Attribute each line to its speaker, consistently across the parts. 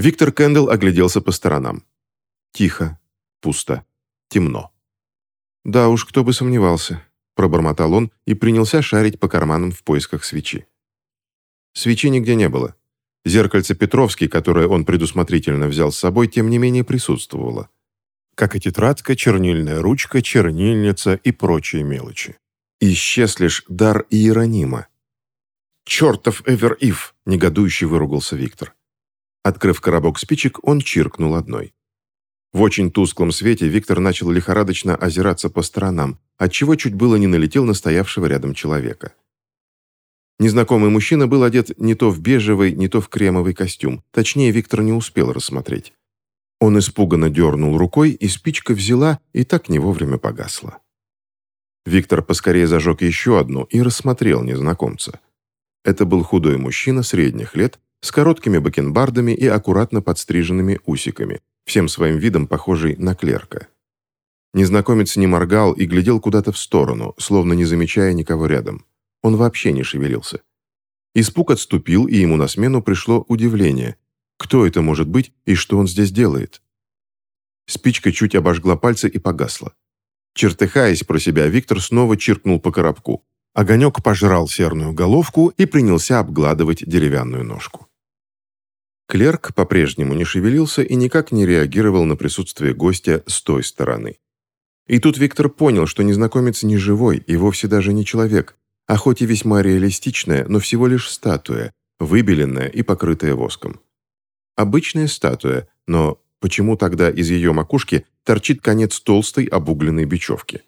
Speaker 1: Виктор Кэндалл огляделся по сторонам. Тихо, пусто, темно. «Да уж, кто бы сомневался», — пробормотал он и принялся шарить по карманам в поисках свечи. Свечи нигде не было. Зеркальце Петровский, которое он предусмотрительно взял с собой, тем не менее присутствовало. Как и тетрадка, чернильная ручка, чернильница и прочие мелочи. Исчез лишь дар Иеронима. «Чертов Эвер-Ив!» — негодующе выругался Виктор. Открыв коробок спичек, он чиркнул одной. В очень тусклом свете Виктор начал лихорадочно озираться по сторонам, отчего чуть было не налетел на стоявшего рядом человека. Незнакомый мужчина был одет не то в бежевый, не то в кремовый костюм. Точнее, Виктор не успел рассмотреть. Он испуганно дернул рукой, и спичка взяла, и так не вовремя погасла. Виктор поскорее зажег еще одну и рассмотрел незнакомца. Это был худой мужчина средних лет, с короткими бакенбардами и аккуратно подстриженными усиками, всем своим видом похожий на клерка. Незнакомец не моргал и глядел куда-то в сторону, словно не замечая никого рядом. Он вообще не шевелился. Испуг отступил, и ему на смену пришло удивление. Кто это может быть и что он здесь делает? Спичка чуть обожгла пальцы и погасла. Чертыхаясь про себя, Виктор снова чиркнул по коробку. Огонек пожрал серную головку и принялся обгладывать деревянную ножку. Клерк по-прежнему не шевелился и никак не реагировал на присутствие гостя с той стороны. И тут Виктор понял, что незнакомец не живой и вовсе даже не человек, а хоть и весьма реалистичная, но всего лишь статуя, выбеленная и покрытая воском. Обычная статуя, но почему тогда из ее макушки торчит конец толстой обугленной бечевки?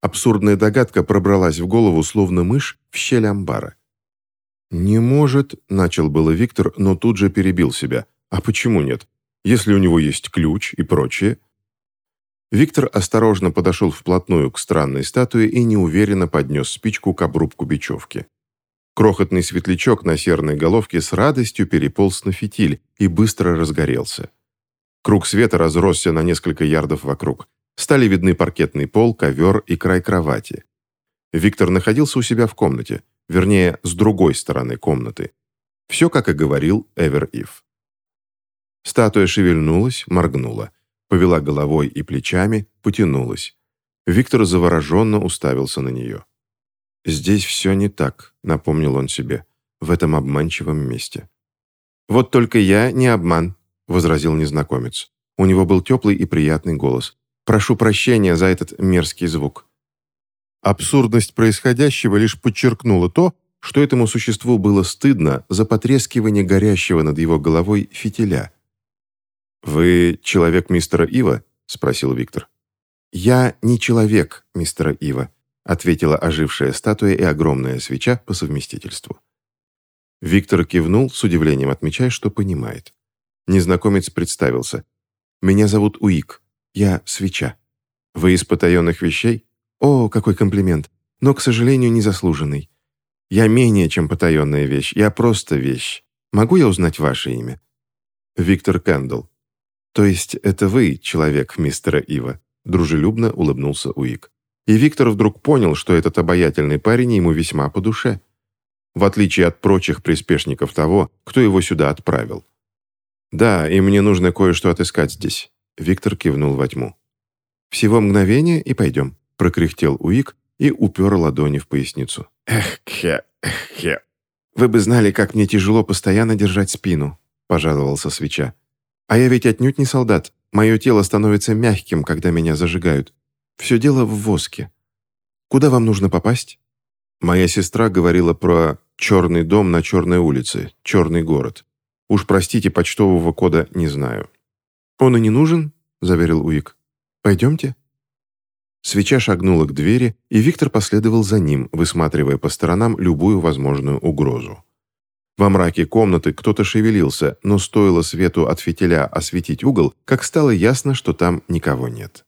Speaker 1: Абсурдная догадка пробралась в голову, словно мышь в щель амбара. «Не может», — начал было Виктор, но тут же перебил себя. «А почему нет? Если у него есть ключ и прочее, Виктор осторожно подошел вплотную к странной статуе и неуверенно поднес спичку к обрубку бечевки. Крохотный светлячок на серной головке с радостью переполз на фитиль и быстро разгорелся. Круг света разросся на несколько ярдов вокруг. Стали видны паркетный пол, ковер и край кровати. Виктор находился у себя в комнате, вернее, с другой стороны комнаты. Все, как и говорил Эвер Ив. Статуя шевельнулась, моргнула повела головой и плечами, потянулась. Виктор завороженно уставился на нее. «Здесь все не так», — напомнил он себе, в этом обманчивом месте. «Вот только я не обман», — возразил незнакомец. У него был теплый и приятный голос. «Прошу прощения за этот мерзкий звук». Абсурдность происходящего лишь подчеркнула то, что этому существу было стыдно за потрескивание горящего над его головой фитиля. «Вы человек мистера Ива?» – спросил Виктор. «Я не человек мистера Ива», – ответила ожившая статуя и огромная свеча по совместительству. Виктор кивнул, с удивлением отмечая, что понимает. Незнакомец представился. «Меня зовут Уик. Я свеча. Вы из потаенных вещей? О, какой комплимент! Но, к сожалению, незаслуженный. Я менее, чем потаенная вещь. Я просто вещь. Могу я узнать ваше имя?» «Виктор Кэндалл», «То есть это вы, человек мистера Ива?» Дружелюбно улыбнулся Уик. И Виктор вдруг понял, что этот обаятельный парень ему весьма по душе. В отличие от прочих приспешников того, кто его сюда отправил. «Да, и мне нужно кое-что отыскать здесь», — Виктор кивнул во тьму. «Всего мгновение и пойдем», — прокряхтел Уик и упер ладони в поясницу. «Эх, хе, эх, хе. Вы бы знали, как мне тяжело постоянно держать спину», — пожаловался свеча. А я ведь отнюдь не солдат. Мое тело становится мягким, когда меня зажигают. Все дело в воске. Куда вам нужно попасть? Моя сестра говорила про черный дом на черной улице, черный город. Уж простите, почтового кода не знаю. Он и не нужен, заверил Уик. Пойдемте. Свеча шагнула к двери, и Виктор последовал за ним, высматривая по сторонам любую возможную угрозу. Во мраке комнаты кто-то шевелился, но стоило свету от фитиля осветить угол, как стало ясно, что там никого нет.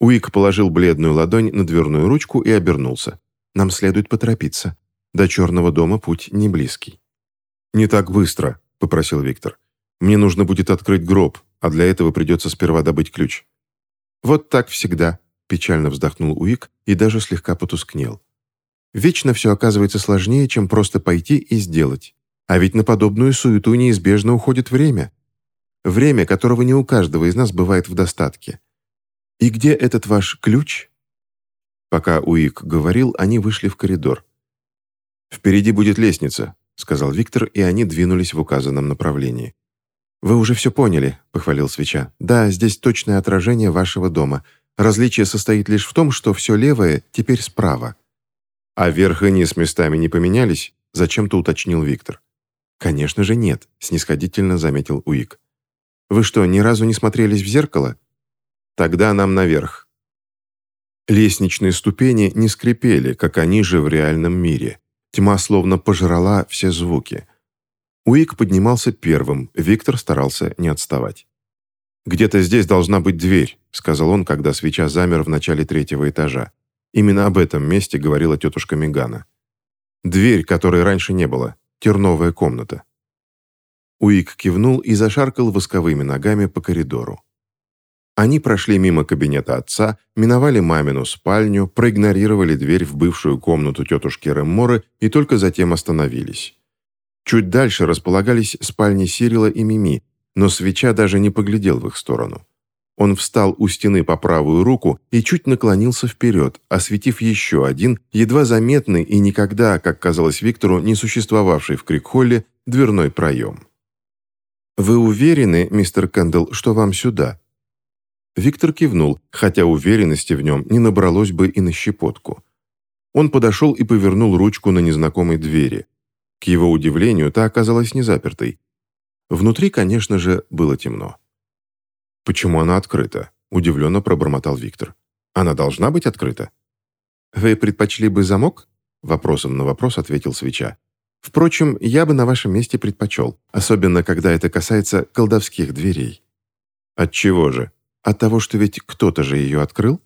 Speaker 1: Уик положил бледную ладонь на дверную ручку и обернулся. «Нам следует поторопиться. До черного дома путь не близкий». «Не так быстро», — попросил Виктор. «Мне нужно будет открыть гроб, а для этого придется сперва добыть ключ». «Вот так всегда», — печально вздохнул Уик и даже слегка потускнел. Вечно все оказывается сложнее, чем просто пойти и сделать. А ведь на подобную суету неизбежно уходит время. Время, которого не у каждого из нас бывает в достатке. И где этот ваш ключ?» Пока Уик говорил, они вышли в коридор. «Впереди будет лестница», — сказал Виктор, и они двинулись в указанном направлении. «Вы уже все поняли», — похвалил свеча. «Да, здесь точное отражение вашего дома. Различие состоит лишь в том, что все левое теперь справа». «А верх и низ местами не поменялись?» — зачем-то уточнил Виктор. «Конечно же нет», — снисходительно заметил Уик. «Вы что, ни разу не смотрелись в зеркало?» «Тогда нам наверх». Лестничные ступени не скрипели, как они же в реальном мире. Тьма словно пожрала все звуки. Уик поднимался первым, Виктор старался не отставать. «Где-то здесь должна быть дверь», — сказал он, когда свеча замер в начале третьего этажа. Именно об этом месте говорила тетушка Мегана. «Дверь, которой раньше не было. Терновая комната». Уик кивнул и зашаркал восковыми ногами по коридору. Они прошли мимо кабинета отца, миновали мамину спальню, проигнорировали дверь в бывшую комнату тетушки Ремморы и только затем остановились. Чуть дальше располагались спальни Сирила и Мими, но свеча даже не поглядел в их сторону. Он встал у стены по правую руку и чуть наклонился вперед, осветив еще один, едва заметный и никогда, как казалось Виктору, не существовавший в Крикхолле, дверной проем. «Вы уверены, мистер Кэндалл, что вам сюда?» Виктор кивнул, хотя уверенности в нем не набралось бы и на щепотку. Он подошел и повернул ручку на незнакомой двери. К его удивлению, та оказалась не запертой. Внутри, конечно же, было темно. «Почему она открыта?» – удивленно пробормотал Виктор. «Она должна быть открыта?» «Вы предпочли бы замок?» – вопросом на вопрос ответил свеча. «Впрочем, я бы на вашем месте предпочел, особенно когда это касается колдовских дверей». «Отчего же?» От того, что ведь кто-то же ее открыл?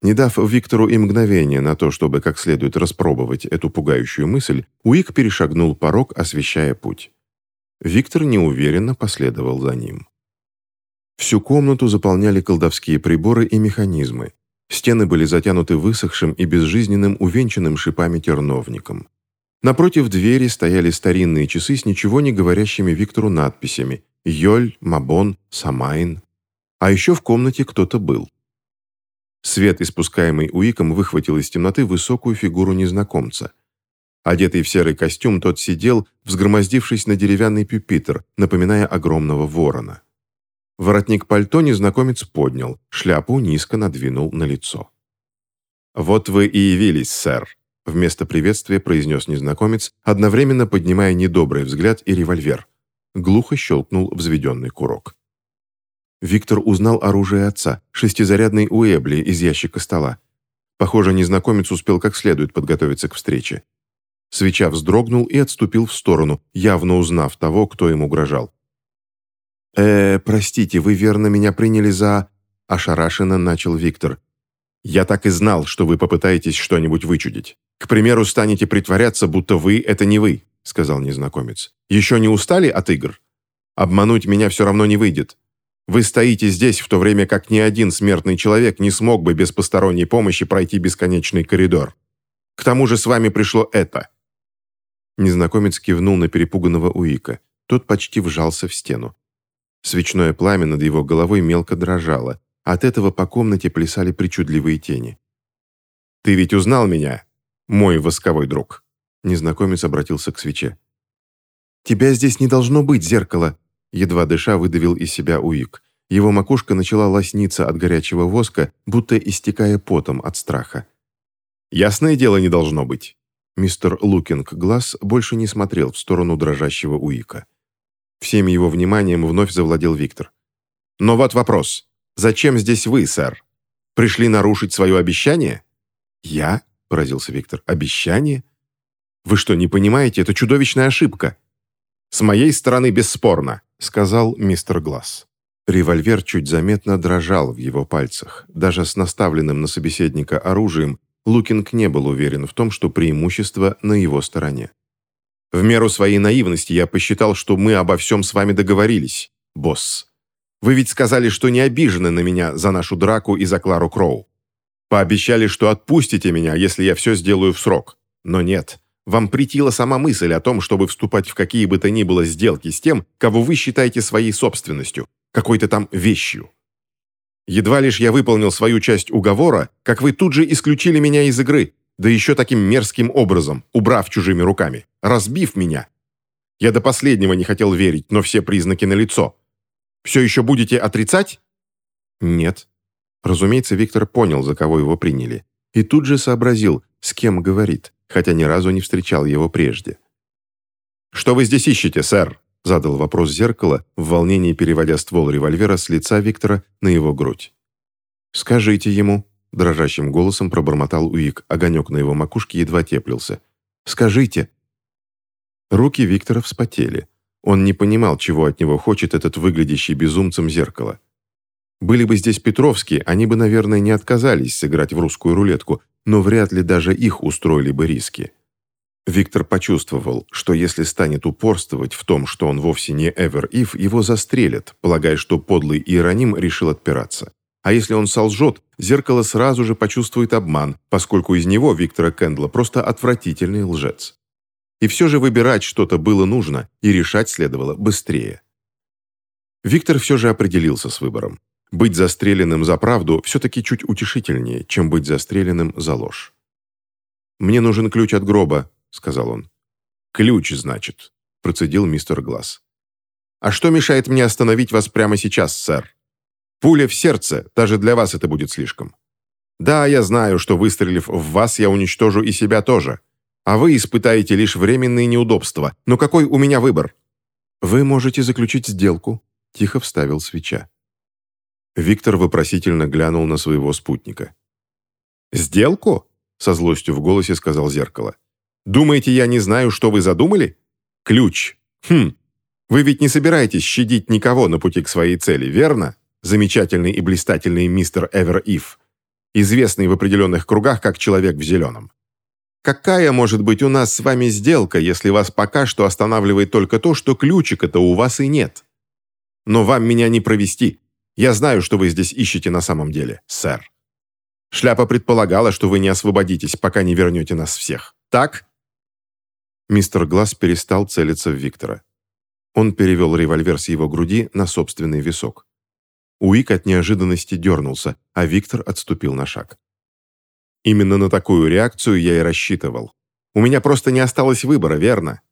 Speaker 1: Не дав Виктору и мгновение на то, чтобы как следует распробовать эту пугающую мысль, Уик перешагнул порог, освещая путь. Виктор неуверенно последовал за ним. Всю комнату заполняли колдовские приборы и механизмы. Стены были затянуты высохшим и безжизненным увенчанным шипами терновником. Напротив двери стояли старинные часы с ничего не говорящими Виктору надписями «Йоль», «Мабон», «Самайн». А еще в комнате кто-то был. Свет, испускаемый Уиком, выхватил из темноты высокую фигуру незнакомца. Одетый в серый костюм, тот сидел, взгромоздившись на деревянный пюпитр, напоминая огромного ворона. Воротник пальто незнакомец поднял, шляпу низко надвинул на лицо. «Вот вы и явились, сэр», — вместо приветствия произнес незнакомец, одновременно поднимая недобрый взгляд и револьвер. Глухо щелкнул взведенный курок. Виктор узнал оружие отца, шестизарядный Уэбли из ящика стола. Похоже, незнакомец успел как следует подготовиться к встрече. Свеча вздрогнул и отступил в сторону, явно узнав того, кто им угрожал. «Э, простите, вы верно меня приняли за...» Ошарашенно начал Виктор. «Я так и знал, что вы попытаетесь что-нибудь вычудить. К примеру, станете притворяться, будто вы — это не вы», — сказал незнакомец. «Еще не устали от игр? Обмануть меня все равно не выйдет. Вы стоите здесь, в то время как ни один смертный человек не смог бы без посторонней помощи пройти бесконечный коридор. К тому же с вами пришло это». Незнакомец кивнул на перепуганного Уика. Тот почти вжался в стену. Свечное пламя над его головой мелко дрожало. От этого по комнате плясали причудливые тени. «Ты ведь узнал меня, мой восковой друг?» Незнакомец обратился к свече. «Тебя здесь не должно быть, зеркало!» Едва дыша выдавил из себя Уик. Его макушка начала лосниться от горячего воска, будто истекая потом от страха. «Ясное дело не должно быть». Мистер Лукинг Глаз больше не смотрел в сторону дрожащего Уика. Всем его вниманием вновь завладел Виктор. «Но вот вопрос. Зачем здесь вы, сэр? Пришли нарушить свое обещание?» «Я?» – поразился Виктор. «Обещание? Вы что, не понимаете? Это чудовищная ошибка. С моей стороны бесспорно сказал мистер Глаз. Револьвер чуть заметно дрожал в его пальцах. Даже с наставленным на собеседника оружием Лукинг не был уверен в том, что преимущество на его стороне. «В меру своей наивности я посчитал, что мы обо всем с вами договорились, босс. Вы ведь сказали, что не обижены на меня за нашу драку и за Клару Кроу. Пообещали, что отпустите меня, если я все сделаю в срок. Но нет, Вам претила сама мысль о том, чтобы вступать в какие бы то ни было сделки с тем, кого вы считаете своей собственностью, какой-то там вещью. Едва лишь я выполнил свою часть уговора, как вы тут же исключили меня из игры, да еще таким мерзким образом, убрав чужими руками, разбив меня. Я до последнего не хотел верить, но все признаки налицо. Все еще будете отрицать? Нет. Разумеется, Виктор понял, за кого его приняли. И тут же сообразил, с кем говорит, хотя ни разу не встречал его прежде. «Что вы здесь ищете, сэр?» Задал вопрос зеркало, в волнении переводя ствол револьвера с лица Виктора на его грудь. «Скажите ему», — дрожащим голосом пробормотал Уик, огонек на его макушке едва теплился. «Скажите». Руки Виктора вспотели. Он не понимал, чего от него хочет этот выглядящий безумцем зеркало. Были бы здесь Петровские, они бы, наверное, не отказались сыграть в русскую рулетку, но вряд ли даже их устроили бы риски. Виктор почувствовал, что если станет упорствовать в том, что он вовсе не Эвер Ив, его застрелят, полагая, что подлый Иероним решил отпираться. А если он солжет, зеркало сразу же почувствует обман, поскольку из него, Виктора Кэндла, просто отвратительный лжец. И все же выбирать что-то было нужно, и решать следовало быстрее. Виктор все же определился с выбором. Быть застреленным за правду все-таки чуть утешительнее, чем быть застреленным за ложь. «Мне нужен ключ от гроба», — сказал он. «Ключ, значит», — процедил мистер Глаз. «А что мешает мне остановить вас прямо сейчас, сэр? Пуля в сердце, даже для вас это будет слишком. Да, я знаю, что выстрелив в вас, я уничтожу и себя тоже. А вы испытаете лишь временные неудобства. Но какой у меня выбор?» «Вы можете заключить сделку», — тихо вставил свеча. Виктор вопросительно глянул на своего спутника. «Сделку?» — со злостью в голосе сказал зеркало. «Думаете, я не знаю, что вы задумали? Ключ. Хм. Вы ведь не собираетесь щадить никого на пути к своей цели, верно? Замечательный и блистательный мистер Эвер Ив, известный в определенных кругах как человек в зеленом. Какая может быть у нас с вами сделка, если вас пока что останавливает только то, что ключика-то у вас и нет? Но вам меня не провести. Я знаю, что вы здесь ищете на самом деле, сэр. Шляпа предполагала, что вы не освободитесь, пока не вернете нас всех. Так?» Мистер Глаз перестал целиться в Виктора. Он перевел револьвер с его груди на собственный висок. Уик от неожиданности дернулся, а Виктор отступил на шаг. «Именно на такую реакцию я и рассчитывал. У меня просто не осталось выбора, верно?»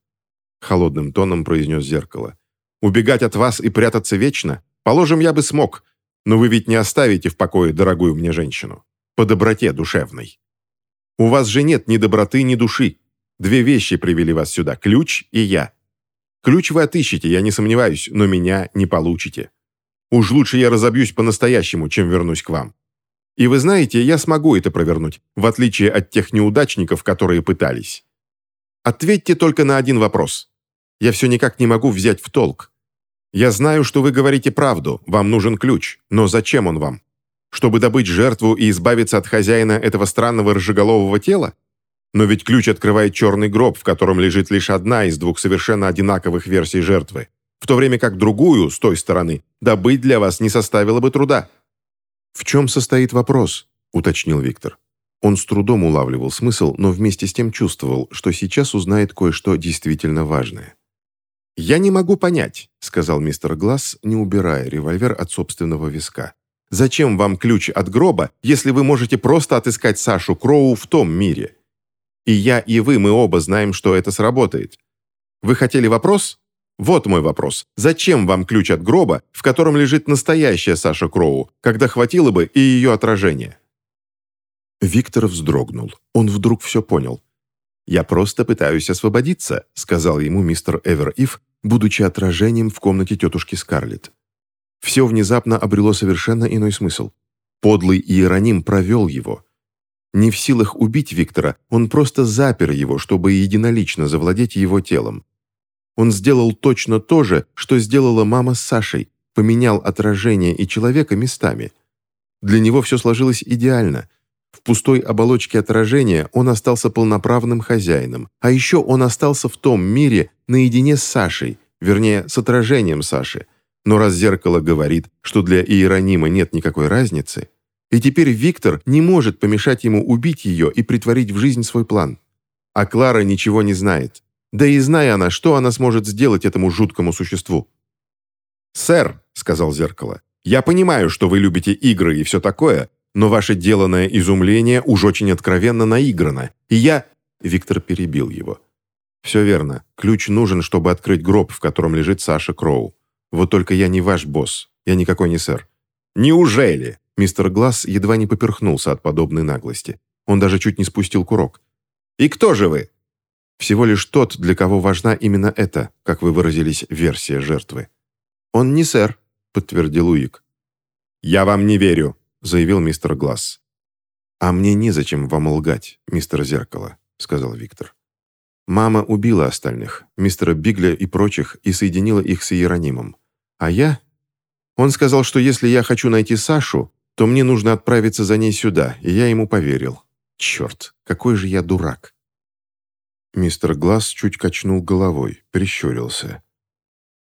Speaker 1: Холодным тоном произнес зеркало. «Убегать от вас и прятаться вечно? Положим, я бы смог, но вы ведь не оставите в покое дорогую мне женщину. По доброте душевной. У вас же нет ни доброты, ни души. Две вещи привели вас сюда – ключ и я. Ключ вы отыщете, я не сомневаюсь, но меня не получите. Уж лучше я разобьюсь по-настоящему, чем вернусь к вам. И вы знаете, я смогу это провернуть, в отличие от тех неудачников, которые пытались. Ответьте только на один вопрос. Я все никак не могу взять в толк. Я знаю, что вы говорите правду, вам нужен ключ, но зачем он вам? Чтобы добыть жертву и избавиться от хозяина этого странного рыжеголового тела? Но ведь ключ открывает черный гроб, в котором лежит лишь одна из двух совершенно одинаковых версий жертвы, в то время как другую, с той стороны, добыть для вас не составило бы труда. «В чем состоит вопрос?» – уточнил Виктор. Он с трудом улавливал смысл, но вместе с тем чувствовал, что сейчас узнает кое-что действительно важное. «Я не могу понять», — сказал мистер Глаз, не убирая револьвер от собственного виска. «Зачем вам ключ от гроба, если вы можете просто отыскать Сашу Кроу в том мире? И я, и вы, мы оба знаем, что это сработает. Вы хотели вопрос? Вот мой вопрос. Зачем вам ключ от гроба, в котором лежит настоящая Саша Кроу, когда хватило бы и ее отражение?» Виктор вздрогнул. Он вдруг все понял. «Я просто пытаюсь освободиться», — сказал ему мистер Эвер Ив, будучи отражением в комнате тетушки Скарлетт. Все внезапно обрело совершенно иной смысл. Подлый Иероним провел его. Не в силах убить Виктора, он просто запер его, чтобы единолично завладеть его телом. Он сделал точно то же, что сделала мама с Сашей, поменял отражение и человека местами. Для него все сложилось идеально. В пустой оболочке отражения он остался полноправным хозяином, а еще он остался в том мире, наедине с Сашей, вернее, с отражением Саши. Но раз зеркало говорит, что для Иеронима нет никакой разницы, и теперь Виктор не может помешать ему убить ее и притворить в жизнь свой план. а Клара ничего не знает. Да и зная она, что она сможет сделать этому жуткому существу. «Сэр», — сказал зеркало, — «я понимаю, что вы любите игры и все такое, но ваше деланное изумление уж очень откровенно наиграно, и я...» Виктор перебил его. «Все верно. Ключ нужен, чтобы открыть гроб, в котором лежит Саша Кроу. Вот только я не ваш босс. Я никакой не сэр». «Неужели?» Мистер Глаз едва не поперхнулся от подобной наглости. Он даже чуть не спустил курок. «И кто же вы?» «Всего лишь тот, для кого важна именно эта, как вы выразились, версия жертвы». «Он не сэр», — подтвердил Уик. «Я вам не верю», — заявил мистер Глаз. «А мне незачем вам лгать, мистер Зеркало», — сказал Виктор. «Мама убила остальных, мистера Бигля и прочих, и соединила их с Иеронимом. А я...» Он сказал, что если я хочу найти Сашу, то мне нужно отправиться за ней сюда, и я ему поверил. Черт, какой же я дурак. Мистер Глаз чуть качнул головой, прищурился.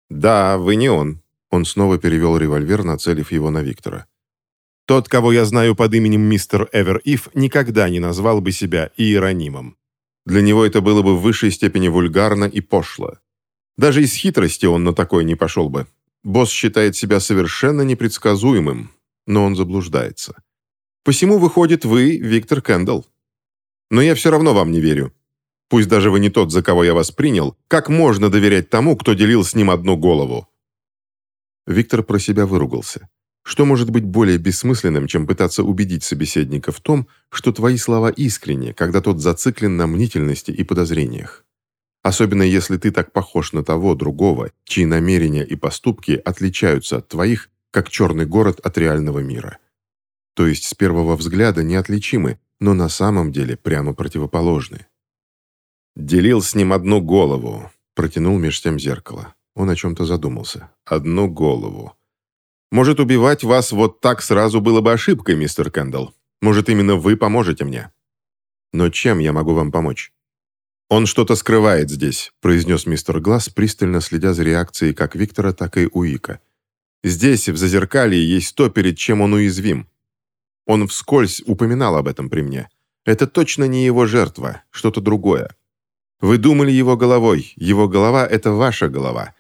Speaker 1: «Да, вы не он». Он снова перевел револьвер, нацелив его на Виктора. Тот, кого я знаю под именем мистер Эвер Ив, никогда не назвал бы себя иеронимом. Для него это было бы в высшей степени вульгарно и пошло. Даже из хитрости он на такое не пошел бы. Босс считает себя совершенно непредсказуемым, но он заблуждается. Посему выходит вы, Виктор Кэндалл. Но я все равно вам не верю. Пусть даже вы не тот, за кого я вас принял, как можно доверять тому, кто делил с ним одну голову?» Виктор про себя выругался. Что может быть более бессмысленным, чем пытаться убедить собеседника в том, что твои слова искренни, когда тот зациклен на мнительности и подозрениях? Особенно если ты так похож на того другого, чьи намерения и поступки отличаются от твоих, как черный город от реального мира. То есть с первого взгляда неотличимы, но на самом деле прямо противоположны. «Делил с ним одну голову», — протянул меж тем зеркало. Он о чем-то задумался. «Одну голову». Может, убивать вас вот так сразу было бы ошибкой, мистер Кэндалл. Может, именно вы поможете мне. Но чем я могу вам помочь? Он что-то скрывает здесь, произнес мистер Глаз, пристально следя за реакцией как Виктора, так и Уика. Здесь, в Зазеркалье, есть то, перед чем он уязвим. Он вскользь упоминал об этом при мне. Это точно не его жертва, что-то другое. Вы думали его головой, его голова — это ваша голова.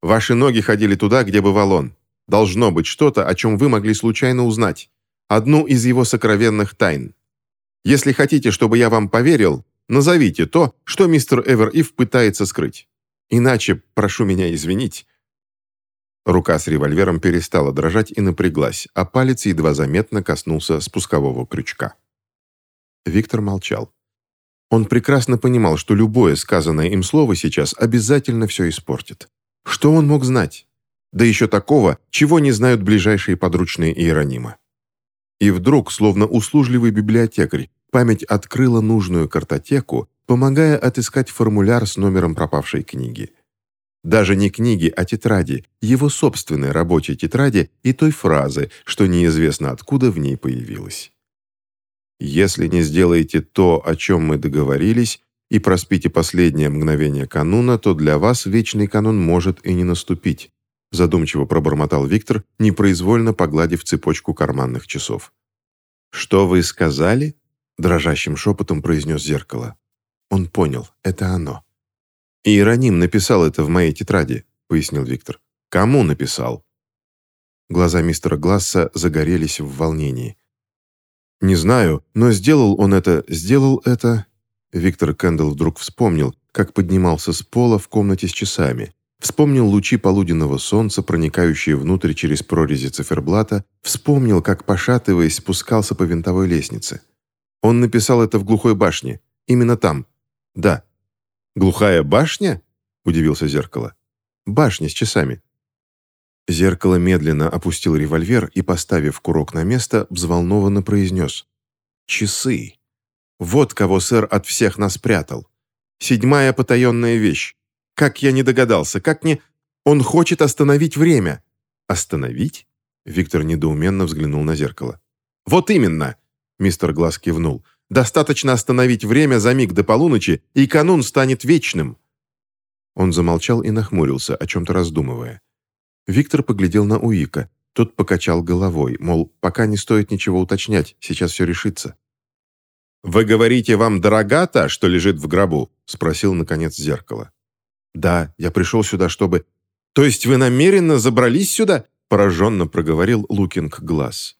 Speaker 1: Ваши ноги ходили туда, где бывал он. Должно быть что-то, о чем вы могли случайно узнать. Одну из его сокровенных тайн. Если хотите, чтобы я вам поверил, назовите то, что мистер Эвер Ив пытается скрыть. Иначе, прошу меня извинить». Рука с револьвером перестала дрожать и напряглась, а палец едва заметно коснулся спускового крючка. Виктор молчал. Он прекрасно понимал, что любое сказанное им слово сейчас обязательно все испортит. Что он мог знать? да еще такого, чего не знают ближайшие подручные Иеронима. И вдруг, словно услужливый библиотекарь, память открыла нужную картотеку, помогая отыскать формуляр с номером пропавшей книги. Даже не книги, а тетради, его собственной рабочей тетради и той фразы, что неизвестно откуда в ней появилась. «Если не сделаете то, о чем мы договорились, и проспите последнее мгновение кануна, то для вас вечный канун может и не наступить задумчиво пробормотал Виктор, непроизвольно погладив цепочку карманных часов. «Что вы сказали?» – дрожащим шепотом произнес зеркало. Он понял, это оно. «Иероним написал это в моей тетради», – пояснил Виктор. «Кому написал?» Глаза мистера Гласса загорелись в волнении. «Не знаю, но сделал он это, сделал это...» Виктор Кэндалл вдруг вспомнил, как поднимался с пола в комнате с часами, Вспомнил лучи полуденного солнца, проникающие внутрь через прорези циферблата, вспомнил, как, пошатываясь, спускался по винтовой лестнице. Он написал это в глухой башне. Именно там. Да. «Глухая башня?» – удивился зеркало. «Башня с часами». Зеркало медленно опустил револьвер и, поставив курок на место, взволнованно произнес. «Часы. Вот кого сэр от всех нас прятал. Седьмая потаенная вещь. Как я не догадался, как не... Он хочет остановить время. Остановить? Виктор недоуменно взглянул на зеркало. Вот именно, мистер Глаз кивнул. Достаточно остановить время за миг до полуночи, и канун станет вечным. Он замолчал и нахмурился, о чем-то раздумывая. Виктор поглядел на Уика. Тот покачал головой, мол, пока не стоит ничего уточнять, сейчас все решится. «Вы говорите, вам дорога та, что лежит в гробу?» — спросил, наконец, зеркало. «Да, я пришел сюда, чтобы...» «То есть вы намеренно забрались сюда?» — пораженно проговорил Лукинг Глаз.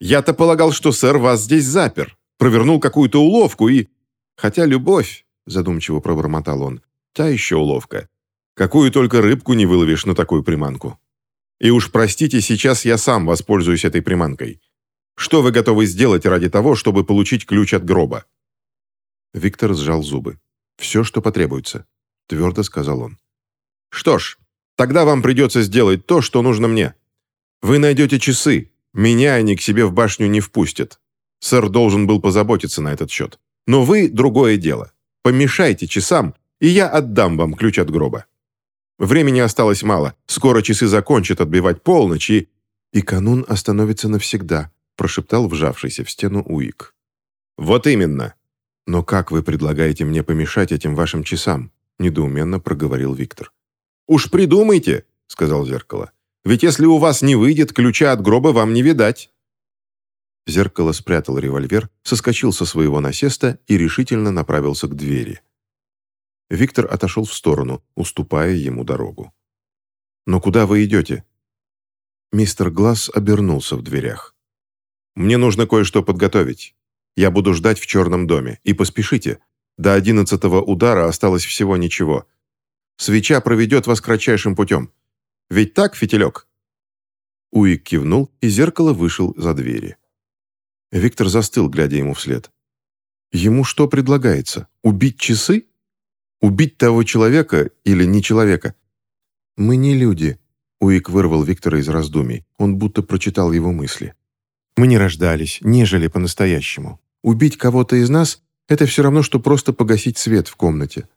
Speaker 1: «Я-то полагал, что сэр вас здесь запер, провернул какую-то уловку и...» «Хотя любовь», — задумчиво пробормотал он, — «та еще уловка. Какую только рыбку не выловишь на такую приманку. И уж простите, сейчас я сам воспользуюсь этой приманкой. Что вы готовы сделать ради того, чтобы получить ключ от гроба?» Виктор сжал зубы. «Все, что потребуется», — твердо сказал он. «Что ж, тогда вам придется сделать то, что нужно мне. Вы найдете часы. Меня они к себе в башню не впустят. Сэр должен был позаботиться на этот счет. Но вы — другое дело. Помешайте часам, и я отдам вам ключ от гроба. Времени осталось мало. Скоро часы закончат отбивать полночь, и... И канун остановится навсегда, прошептал вжавшийся в стену Уик. «Вот именно!» «Но как вы предлагаете мне помешать этим вашим часам?» недоуменно проговорил Виктор. «Уж придумайте!» — сказал зеркало. «Ведь если у вас не выйдет, ключа от гроба вам не видать». Зеркало спрятал револьвер, соскочил со своего насеста и решительно направился к двери. Виктор отошел в сторону, уступая ему дорогу. «Но куда вы идете?» Мистер Глаз обернулся в дверях. Мне нужно кое-что подготовить. Я буду ждать в черном доме. И поспешите. До одиннадцатого удара осталось всего ничего. Свеча проведет вас кратчайшим путем. Ведь так, фитилек?» Уик кивнул, и зеркало вышел за двери. Виктор застыл, глядя ему вслед. «Ему что предлагается? Убить часы? Убить того человека или не человека?» «Мы не люди», — Уик вырвал Виктора из раздумий. Он будто прочитал его мысли. Мы не рождались, не жили по-настоящему. Убить кого-то из нас – это все равно, что просто погасить свет в комнате».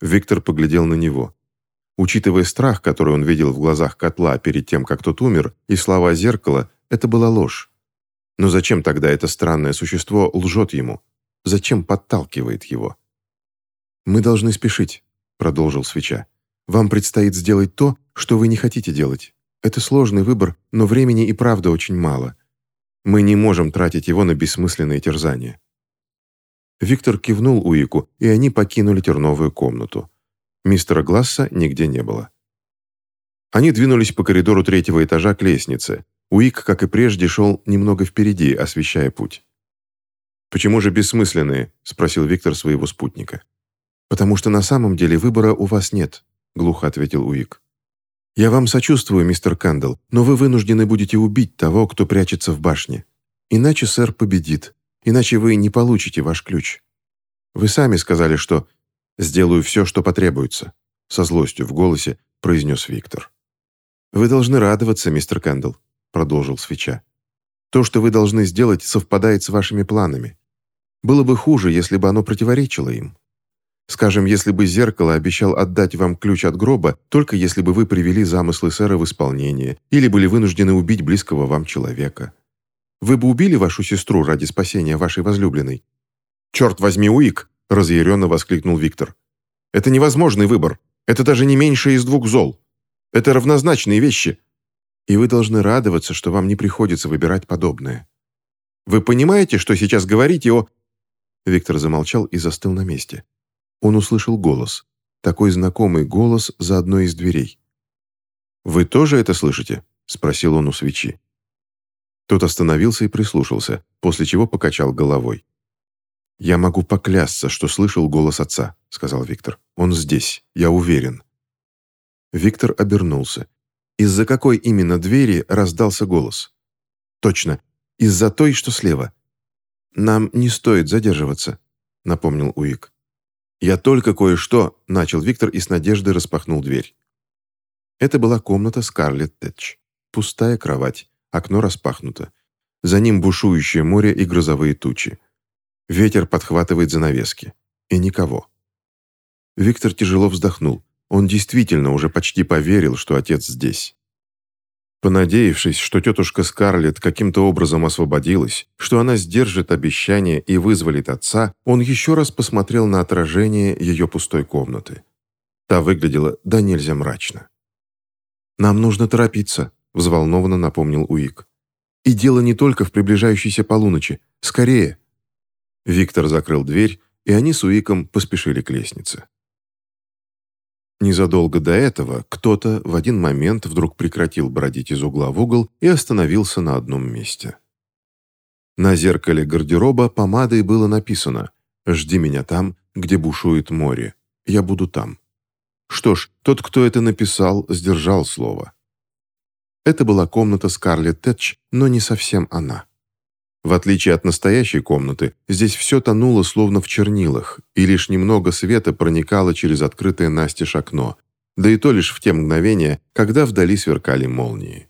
Speaker 1: Виктор поглядел на него. Учитывая страх, который он видел в глазах котла перед тем, как тот умер, и слова зеркала, это была ложь. Но зачем тогда это странное существо лжет ему? Зачем подталкивает его? «Мы должны спешить», — продолжил свеча. «Вам предстоит сделать то, что вы не хотите делать. Это сложный выбор, но времени и правда очень мало. Мы не можем тратить его на бессмысленные терзания». Виктор кивнул Уику, и они покинули терновую комнату. Мистера Гласса нигде не было. Они двинулись по коридору третьего этажа к лестнице. Уик, как и прежде, шел немного впереди, освещая путь. «Почему же бессмысленные?» – спросил Виктор своего спутника. «Потому что на самом деле выбора у вас нет», – глухо ответил Уик. «Я вам сочувствую, мистер Кэндалл, но вы вынуждены будете убить того, кто прячется в башне. Иначе сэр победит, иначе вы не получите ваш ключ. Вы сами сказали, что «сделаю все, что потребуется», со злостью в голосе произнес Виктор. «Вы должны радоваться, мистер Кэндалл», продолжил свеча. «То, что вы должны сделать, совпадает с вашими планами. Было бы хуже, если бы оно противоречило им. Скажем, если бы зеркало обещал отдать вам ключ от гроба, только если бы вы привели замыслы сэра в исполнение или были вынуждены убить близкого вам человека. Вы бы убили вашу сестру ради спасения вашей возлюбленной? «Черт возьми, Уик!» – разъяренно воскликнул Виктор. «Это невозможный выбор. Это даже не меньше из двух зол. Это равнозначные вещи. И вы должны радоваться, что вам не приходится выбирать подобное. Вы понимаете, что сейчас говорите о...» Виктор замолчал и застыл на месте. Он услышал голос. Такой знакомый голос за одной из дверей. «Вы тоже это слышите?» – спросил он у свечи. Тот остановился и прислушался, после чего покачал головой. «Я могу поклясться, что слышал голос отца», — сказал Виктор. «Он здесь, я уверен». Виктор обернулся. Из-за какой именно двери раздался голос? «Точно, из-за той, что слева». «Нам не стоит задерживаться», — напомнил Уик. «Я только кое-что», — начал Виктор и с надеждой распахнул дверь. Это была комната Скарлетт Тэтч. Пустая кровать, окно распахнуто. За ним бушующее море и грозовые тучи. Ветер подхватывает занавески. И никого. Виктор тяжело вздохнул. Он действительно уже почти поверил, что отец здесь. Понадеявшись, что тетушка Скарлетт каким-то образом освободилась, что она сдержит обещание и вызволит отца, он еще раз посмотрел на отражение ее пустой комнаты. Та выглядела да нельзя мрачно. «Нам нужно торопиться», — взволнованно напомнил Уик. «И дело не только в приближающейся полуночи. Скорее!» Виктор закрыл дверь, и они с Уиком поспешили к лестнице. Незадолго до этого кто-то в один момент вдруг прекратил бродить из угла в угол и остановился на одном месте. На зеркале гардероба помадой было написано «Жди меня там, где бушует море. Я буду там». Что ж, тот, кто это написал, сдержал слово. Это была комната Скарлетт Тэтч, но не совсем она. В отличие от настоящей комнаты, здесь все тонуло словно в чернилах, и лишь немного света проникало через открытое настежь окно, да и то лишь в те мгновения, когда вдали сверкали молнии.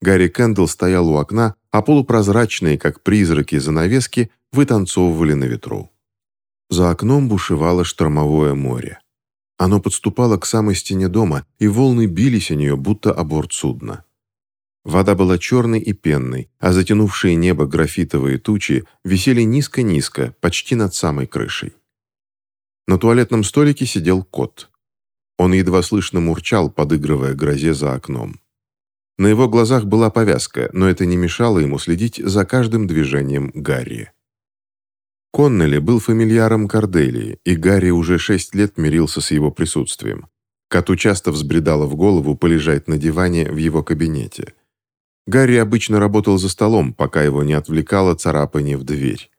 Speaker 1: Гарри Кэндл стоял у окна, а полупрозрачные, как призраки, занавески вытанцовывали на ветру. За окном бушевало штормовое море. Оно подступало к самой стене дома, и волны бились о нее, будто о борт судна. Вода была черной и пенной, а затянувшие небо графитовые тучи висели низко-низко, почти над самой крышей. На туалетном столике сидел кот. Он едва слышно мурчал, подыгрывая грозе за окном. На его глазах была повязка, но это не мешало ему следить за каждым движением Гарри. Коннелли был фамильяром Корделии, и Гарри уже шесть лет мирился с его присутствием. Коту часто взбредало в голову полежать на диване в его кабинете – Гарри обычно работал за столом, пока его не отвлекало царапание в дверь.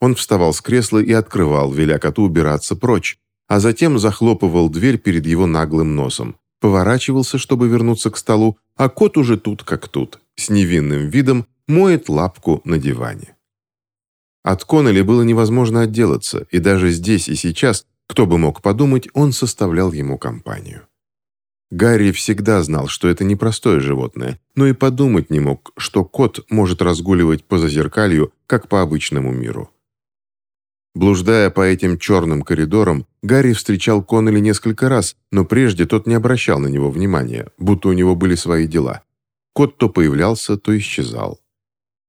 Speaker 1: Он вставал с кресла и открывал, веля коту убираться прочь, а затем захлопывал дверь перед его наглым носом, поворачивался, чтобы вернуться к столу, а кот уже тут как тут, с невинным видом моет лапку на диване. От Коннелли было невозможно отделаться, и даже здесь и сейчас, кто бы мог подумать, он составлял ему компанию. Гарри всегда знал, что это непростое животное, но и подумать не мог, что кот может разгуливать по зазеркалью, как по обычному миру. Блуждая по этим черным коридорам, Гарри встречал Коннелли несколько раз, но прежде тот не обращал на него внимания, будто у него были свои дела. Кот то появлялся, то исчезал.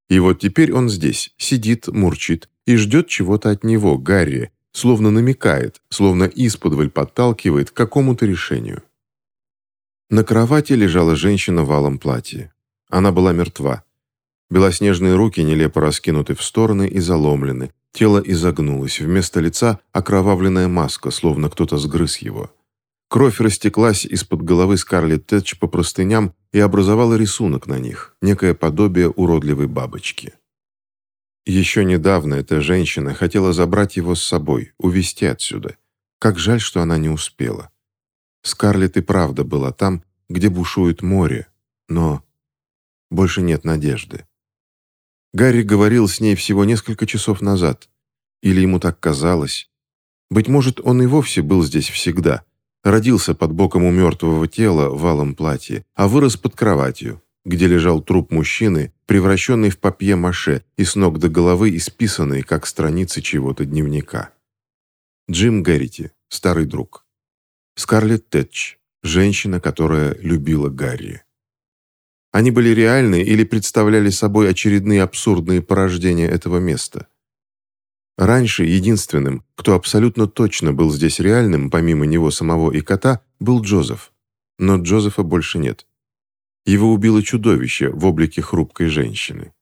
Speaker 1: И вот теперь он здесь, сидит, мурчит и ждет чего-то от него, Гарри, словно намекает, словно исподволь подталкивает к какому-то решению. На кровати лежала женщина в алом платье. Она была мертва. Белоснежные руки нелепо раскинуты в стороны и заломлены. Тело изогнулось. Вместо лица окровавленная маска, словно кто-то сгрыз его. Кровь растеклась из-под головы Скарлетт Тэтч по простыням и образовала рисунок на них, некое подобие уродливой бабочки. Еще недавно эта женщина хотела забрать его с собой, увезти отсюда. Как жаль, что она не успела. Скарлетт и правда была там, где бушует море, но больше нет надежды. Гарри говорил с ней всего несколько часов назад. Или ему так казалось. Быть может, он и вовсе был здесь всегда. Родился под боком у мертвого тела в алом платье, а вырос под кроватью, где лежал труп мужчины, превращенный в папье-маше и с ног до головы исписанный, как страницы чего-то дневника. Джим Гэррити, старый друг. Скарлетт Тэтч, женщина, которая любила Гарри. Они были реальны или представляли собой очередные абсурдные порождения этого места. Раньше единственным, кто абсолютно точно был здесь реальным, помимо него самого и кота, был Джозеф. Но Джозефа больше нет. Его убило чудовище в облике хрупкой женщины.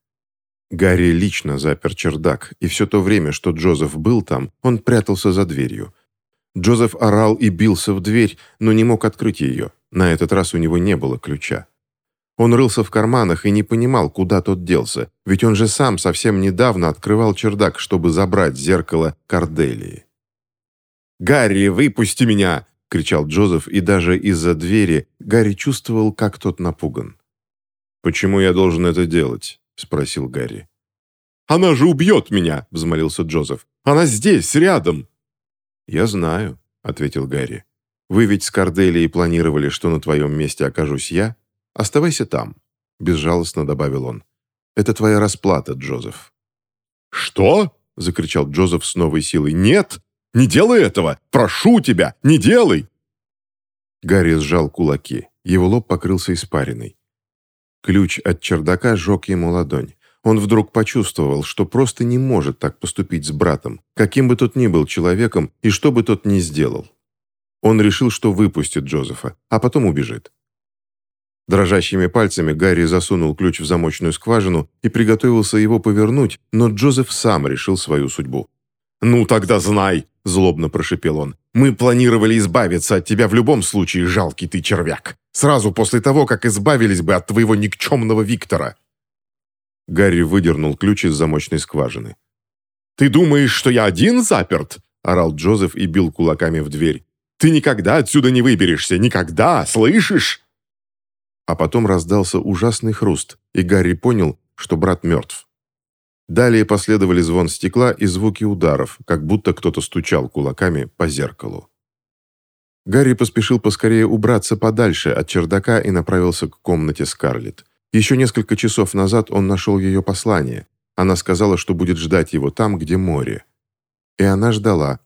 Speaker 1: Гарри лично запер чердак, и все то время, что Джозеф был там, он прятался за дверью, Джозеф орал и бился в дверь, но не мог открыть ее. На этот раз у него не было ключа. Он рылся в карманах и не понимал, куда тот делся, ведь он же сам совсем недавно открывал чердак, чтобы забрать зеркало Корделии. «Гарри, выпусти меня!» — кричал Джозеф, и даже из-за двери Гарри чувствовал, как тот напуган. «Почему я должен это делать?» — спросил Гарри. «Она же убьет меня!» — взмолился Джозеф. «Она здесь, рядом!» «Я знаю», — ответил Гарри. «Вы ведь с Корделией планировали, что на твоем месте окажусь я? Оставайся там», — безжалостно добавил он. «Это твоя расплата, Джозеф».
Speaker 2: «Что?» — закричал Джозеф с новой силой. «Нет! Не делай этого! Прошу тебя, не делай!»
Speaker 1: Гарри сжал кулаки. Его лоб покрылся испариной. Ключ от чердака сжег ему ладонь он вдруг почувствовал, что просто не может так поступить с братом, каким бы тот ни был человеком и что бы тот ни сделал. Он решил, что выпустит Джозефа, а потом убежит. Дрожащими пальцами Гарри засунул ключ в замочную скважину и приготовился его повернуть, но Джозеф сам решил свою судьбу.
Speaker 2: «Ну тогда знай!» – злобно прошипел он. «Мы планировали избавиться от тебя в любом случае, жалкий ты червяк. Сразу после того, как избавились бы от твоего никчемного Виктора».
Speaker 1: Гарри выдернул ключ из замочной скважины.
Speaker 2: «Ты думаешь, что я один заперт?» – орал Джозеф и бил кулаками в дверь. «Ты никогда отсюда не выберешься! Никогда! Слышишь?»
Speaker 1: А потом раздался ужасный хруст, и Гарри понял, что брат мертв. Далее последовали звон стекла и звуки ударов, как будто кто-то стучал кулаками по зеркалу. Гарри поспешил поскорее убраться подальше от чердака и направился к комнате Скарлетт. Еще несколько часов назад он нашел ее послание. Она сказала, что будет ждать его там, где море. И она ждала.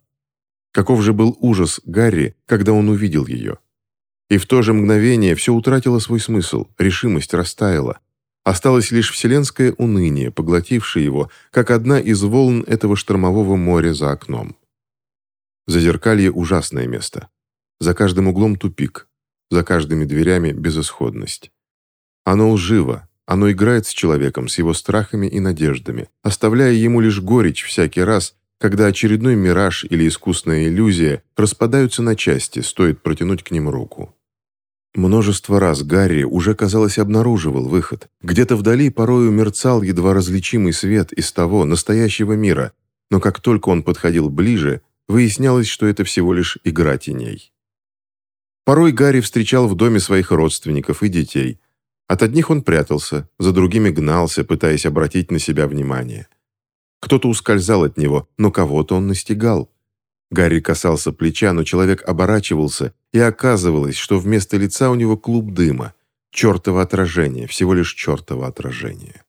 Speaker 1: Каков же был ужас Гарри, когда он увидел ее. И в то же мгновение все утратило свой смысл, решимость растаяла. Осталось лишь вселенское уныние, поглотившее его, как одна из волн этого штормового моря за окном. Зазеркалье – ужасное место. За каждым углом тупик, за каждыми дверями безысходность. Оно лживо, оно играет с человеком, с его страхами и надеждами, оставляя ему лишь горечь всякий раз, когда очередной мираж или искусная иллюзия распадаются на части, стоит протянуть к ним руку. Множество раз Гарри уже, казалось, обнаруживал выход. Где-то вдали порою мерцал едва различимый свет из того настоящего мира, но как только он подходил ближе, выяснялось, что это всего лишь игра теней. Порой Гарри встречал в доме своих родственников и детей. От одних он прятался, за другими гнался, пытаясь обратить на себя внимание. Кто-то ускользал от него, но кого-то он настигал. Гарри касался плеча, но человек оборачивался, и оказывалось, что вместо лица у него клуб дыма. Чертово отражение, всего лишь чертово отражение.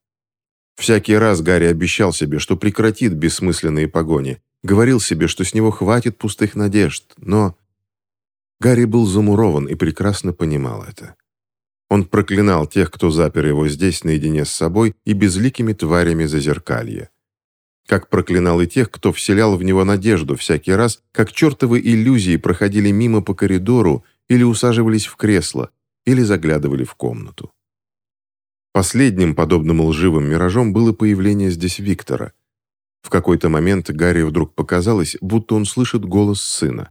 Speaker 1: Всякий раз Гарри обещал себе, что прекратит бессмысленные погони, говорил себе, что с него хватит пустых надежд, но... Гарри был замурован и прекрасно понимал это. Он проклинал тех, кто запер его здесь наедине с собой и безликими тварями зазеркалья как проклинал и тех, кто вселял в него надежду всякий раз, как чертовы иллюзии проходили мимо по коридору или усаживались в кресло, или заглядывали в комнату. Последним подобным лживым миражом было появление здесь Виктора. В какой-то момент Гарри вдруг показалось, будто он слышит голос сына.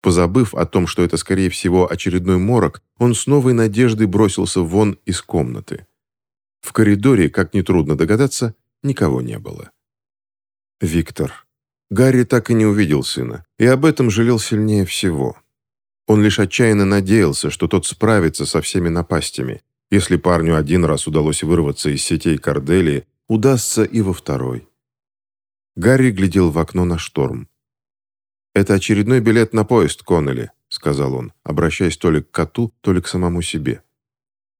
Speaker 1: Позабыв о том, что это, скорее всего, очередной морок, он с новой надеждой бросился вон из комнаты. В коридоре, как нетрудно догадаться, никого не было. Виктор. Гарри так и не увидел сына, и об этом жалел сильнее всего. Он лишь отчаянно надеялся, что тот справится со всеми напастями. Если парню один раз удалось вырваться из сетей Корделии, удастся и во второй. Гарри глядел в окно на шторм. «Это очередной билет на поезд, Коннелли», — сказал он, обращаясь то ли к коту, то ли к самому себе.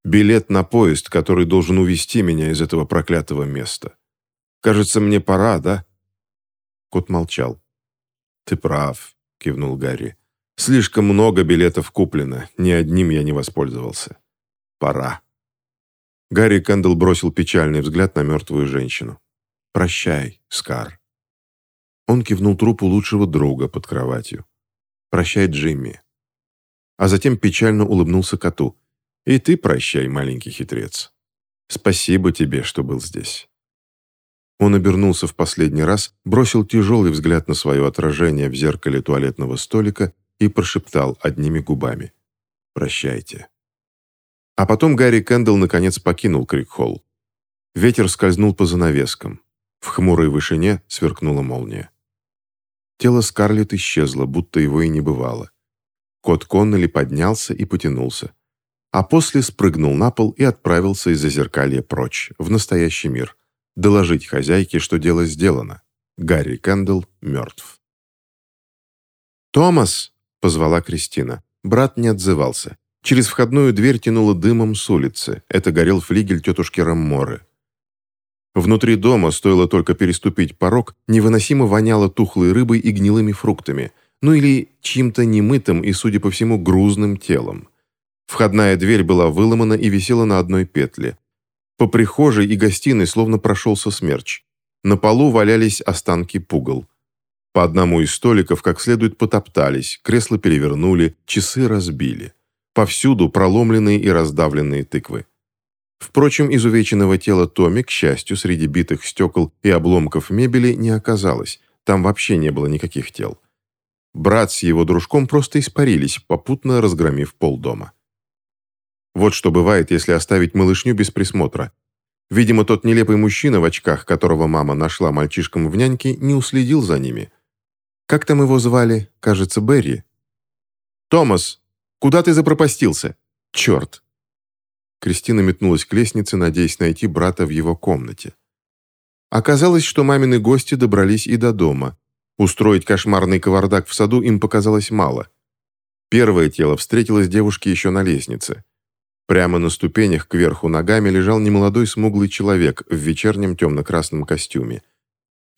Speaker 1: «Билет на поезд, который должен увести меня из этого проклятого места. Кажется, мне пора, да?» Кот молчал. «Ты прав», — кивнул Гарри. «Слишком много билетов куплено, ни одним я не воспользовался. Пора». Гарри Кэндл бросил печальный взгляд на мертвую женщину. «Прощай, Скар». Он кивнул трупу лучшего друга под кроватью. «Прощай, Джимми». А затем печально улыбнулся коту. «И ты прощай, маленький хитрец. Спасибо тебе, что был здесь». Он обернулся в последний раз, бросил тяжелый взгляд на свое отражение в зеркале туалетного столика и прошептал одними губами «Прощайте». А потом Гарри Кэндалл наконец покинул Крикхолл. Ветер скользнул по занавескам. В хмурой вышине сверкнула молния. Тело Скарлетт исчезло, будто его и не бывало. Кот Коннелли поднялся и потянулся. А после спрыгнул на пол и отправился из-за зеркалья прочь, в настоящий мир доложить хозяйке, что дело сделано. Гарри Кэндл мертв. «Томас!» — позвала Кристина. Брат не отзывался. Через входную дверь тянуло дымом с улицы. Это горел флигель тетушки Рамморы. Внутри дома, стоило только переступить порог, невыносимо воняло тухлой рыбой и гнилыми фруктами, ну или чьим-то немытым и, судя по всему, грузным телом. Входная дверь была выломана и висела на одной петле. По прихожей и гостиной словно прошелся смерч. На полу валялись останки пугал. По одному из столиков как следует потоптались, кресла перевернули, часы разбили. Повсюду проломленные и раздавленные тыквы. Впрочем, изувеченного тела Томи, к счастью, среди битых стекол и обломков мебели не оказалось. Там вообще не было никаких тел. Брат с его дружком просто испарились, попутно разгромив полдома. Вот что бывает, если оставить малышню без присмотра. Видимо, тот нелепый мужчина в очках, которого мама нашла мальчишкам в няньке, не уследил за ними. Как там его звали? Кажется, Берри. «Томас, куда ты запропастился? Черт!» Кристина метнулась к лестнице, надеясь найти брата в его комнате. Оказалось, что мамины гости добрались и до дома. Устроить кошмарный кавардак в саду им показалось мало. Первое тело встретилось девушке еще на лестнице. Прямо на ступенях кверху ногами лежал немолодой смуглый человек в вечернем темно-красном костюме.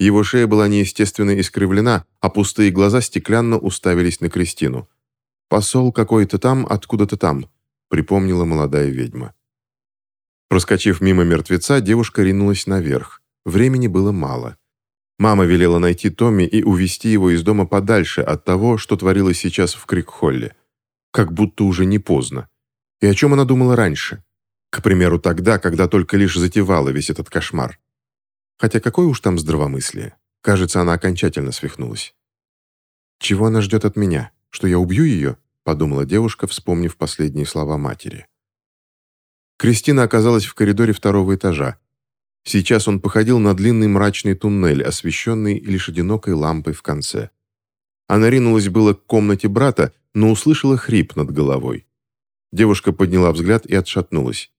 Speaker 1: Его шея была неестественно искривлена, а пустые глаза стеклянно уставились на Кристину. «Посол какой-то там, откуда-то там», — припомнила молодая ведьма. Проскочив мимо мертвеца, девушка ринулась наверх. Времени было мало. Мама велела найти Томми и увести его из дома подальше от того, что творилось сейчас в Крикхолле. Как будто уже не поздно. И о чем она думала раньше? К примеру, тогда, когда только лишь затевала весь этот кошмар. Хотя какое уж там здравомыслие. Кажется, она окончательно свихнулась. «Чего она ждет от меня? Что я убью ее?» Подумала девушка, вспомнив последние слова матери. Кристина оказалась в коридоре второго этажа. Сейчас он походил на длинный мрачный туннель, освещенный лишь одинокой лампой в конце. Она ринулась было к комнате брата, но услышала хрип над головой. Девушка подняла взгляд и отшатнулась.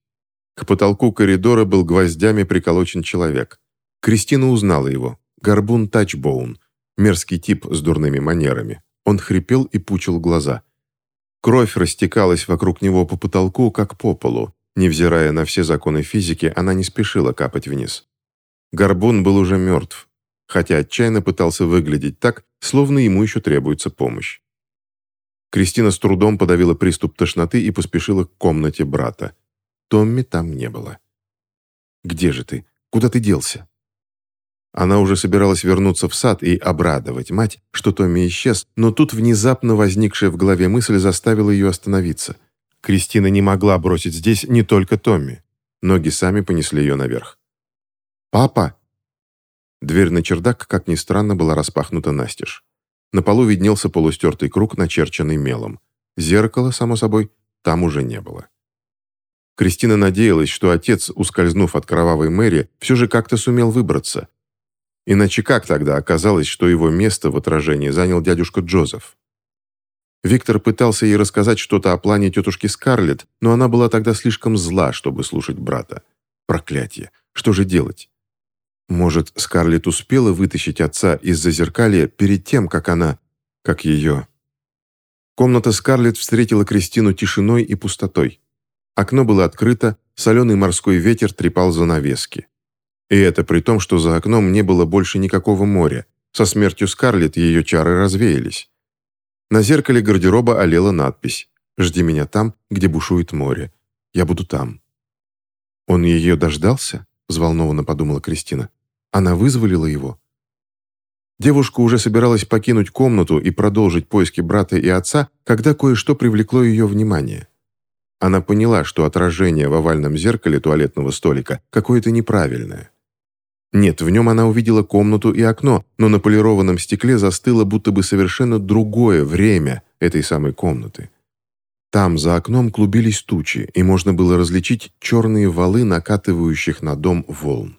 Speaker 1: К потолку коридора был гвоздями приколочен человек. Кристина узнала его. Горбун Тачбоун. Мерзкий тип с дурными манерами. Он хрипел и пучил глаза. Кровь растекалась вокруг него по потолку, как по полу. Невзирая на все законы физики, она не спешила капать вниз. Горбун был уже мертв, хотя отчаянно пытался выглядеть так, словно ему еще требуется помощь. Кристина с трудом подавила приступ тошноты и поспешила к комнате брата. Томми там не было. «Где же ты? Куда ты делся?» Она уже собиралась вернуться в сад и обрадовать мать, что Томми исчез, но тут внезапно возникшая в голове мысль заставила ее остановиться. Кристина не могла бросить здесь не только Томми. Ноги сами понесли ее наверх. «Папа!» Дверь на чердак, как ни странно, была распахнута настежь. На полу виднелся полустертый круг, начерченный мелом. Зеркало, само собой, там уже не было. Кристина надеялась, что отец, ускользнув от кровавой Мэри, все же как-то сумел выбраться. Иначе как тогда оказалось, что его место в отражении занял дядюшка Джозеф? Виктор пытался ей рассказать что-то о плане тетушки Скарлетт, но она была тогда слишком зла, чтобы слушать брата. Проклятие! Что же делать? Может, Скарлетт успела вытащить отца из зазеркалья перед тем, как она... как ее... Комната Скарлетт встретила Кристину тишиной и пустотой. Окно было открыто, соленый морской ветер трепал занавески. И это при том, что за окном не было больше никакого моря. Со смертью Скарлетт ее чары развеялись. На зеркале гардероба олела надпись «Жди меня там, где бушует море. Я буду там». «Он ее дождался?» – взволнованно подумала Кристина. Она вызволила его. Девушка уже собиралась покинуть комнату и продолжить поиски брата и отца, когда кое-что привлекло ее внимание. Она поняла, что отражение в овальном зеркале туалетного столика какое-то неправильное. Нет, в нем она увидела комнату и окно, но на полированном стекле застыло будто бы совершенно другое время этой самой комнаты. Там, за окном, клубились тучи, и можно было различить черные валы накатывающих на дом волн.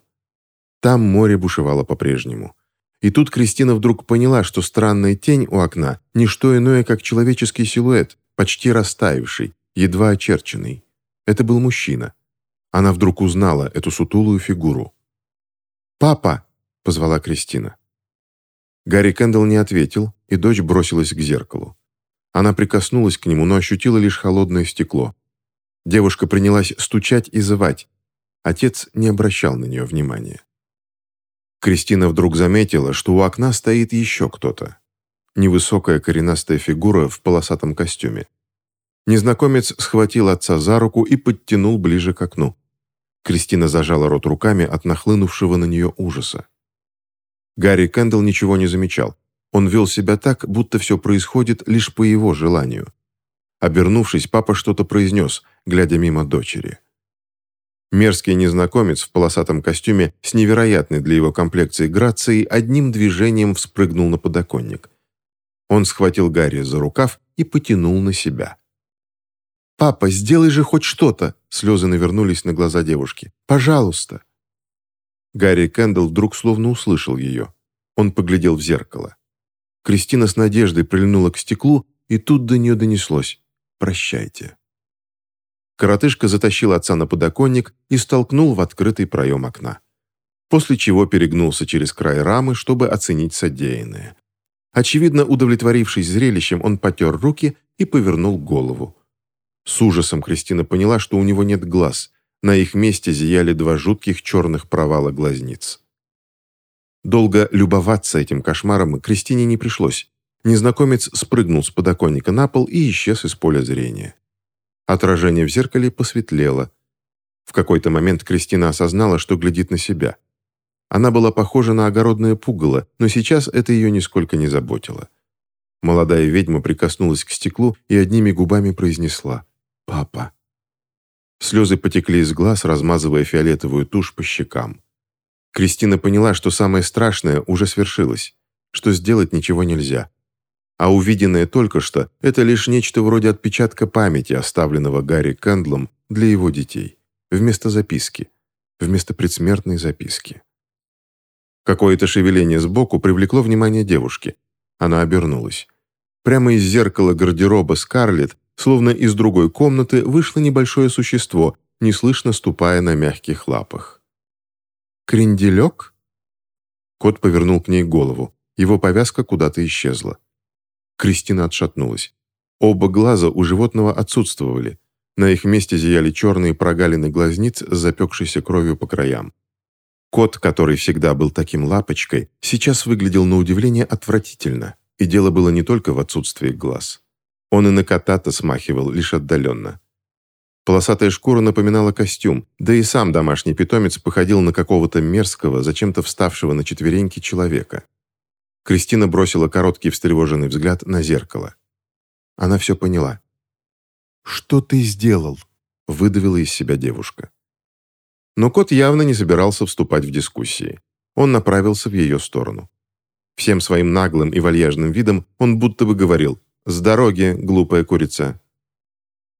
Speaker 1: Там море бушевало по-прежнему. И тут Кристина вдруг поняла, что странная тень у окна – не что иное, как человеческий силуэт, почти растаявший, едва очерченный. Это был мужчина. Она вдруг узнала эту сутулую фигуру. «Папа!» – позвала Кристина. Гарри Кэндалл не ответил, и дочь бросилась к зеркалу. Она прикоснулась к нему, но ощутила лишь холодное стекло. Девушка принялась стучать и зывать. Отец не обращал на нее внимания. Кристина вдруг заметила, что у окна стоит еще кто-то. Невысокая коренастая фигура в полосатом костюме. Незнакомец схватил отца за руку и подтянул ближе к окну. Кристина зажала рот руками от нахлынувшего на нее ужаса. Гарри Кэндалл ничего не замечал. Он вел себя так, будто все происходит лишь по его желанию. Обернувшись, папа что-то произнес, глядя мимо дочери. Мерзкий незнакомец в полосатом костюме с невероятной для его комплекции грацией одним движением вспрыгнул на подоконник. Он схватил Гарри за рукав и потянул на себя. «Папа, сделай же хоть что-то!» Слезы навернулись на глаза девушки. «Пожалуйста!» Гарри Кэндалл вдруг словно услышал ее. Он поглядел в зеркало. Кристина с надеждой прильнула к стеклу, и тут до нее донеслось «Прощайте». Коротышка затащил отца на подоконник и столкнул в открытый проем окна. После чего перегнулся через край рамы, чтобы оценить содеянное. Очевидно, удовлетворившись зрелищем, он потер руки и повернул голову. С ужасом Кристина поняла, что у него нет глаз. На их месте зияли два жутких черных провала глазниц. Долго любоваться этим кошмаром Кристине не пришлось. Незнакомец спрыгнул с подоконника на пол и исчез из поля зрения. Отражение в зеркале посветлело. В какой-то момент Кристина осознала, что глядит на себя. Она была похожа на огородное пугало, но сейчас это ее нисколько не заботило. Молодая ведьма прикоснулась к стеклу и одними губами произнесла «Папа». Слезы потекли из глаз, размазывая фиолетовую тушь по щекам. Кристина поняла, что самое страшное уже свершилось, что сделать ничего нельзя. А увиденное только что – это лишь нечто вроде отпечатка памяти, оставленного Гарри Кэндлом для его детей, вместо записки, вместо предсмертной записки. Какое-то шевеление сбоку привлекло внимание девушки. Она обернулась. Прямо из зеркала гардероба Скарлетт Словно из другой комнаты вышло небольшое существо, неслышно ступая на мягких лапах. «Кренделек?» Кот повернул к ней голову. Его повязка куда-то исчезла. Кристина отшатнулась. Оба глаза у животного отсутствовали. На их месте зияли черные прогалины глазниц с запекшейся кровью по краям. Кот, который всегда был таким лапочкой, сейчас выглядел на удивление отвратительно, и дело было не только в отсутствии глаз. Он и на кота-то смахивал, лишь отдаленно. Полосатая шкура напоминала костюм, да и сам домашний питомец походил на какого-то мерзкого, зачем-то вставшего на четвереньки человека. Кристина бросила короткий встревоженный взгляд на зеркало. Она все поняла. «Что ты сделал?» – выдавила из себя девушка. Но кот явно не собирался вступать в дискуссии. Он направился в ее сторону. Всем своим наглым и вальяжным видом он будто бы говорил «С дороги, глупая курица!»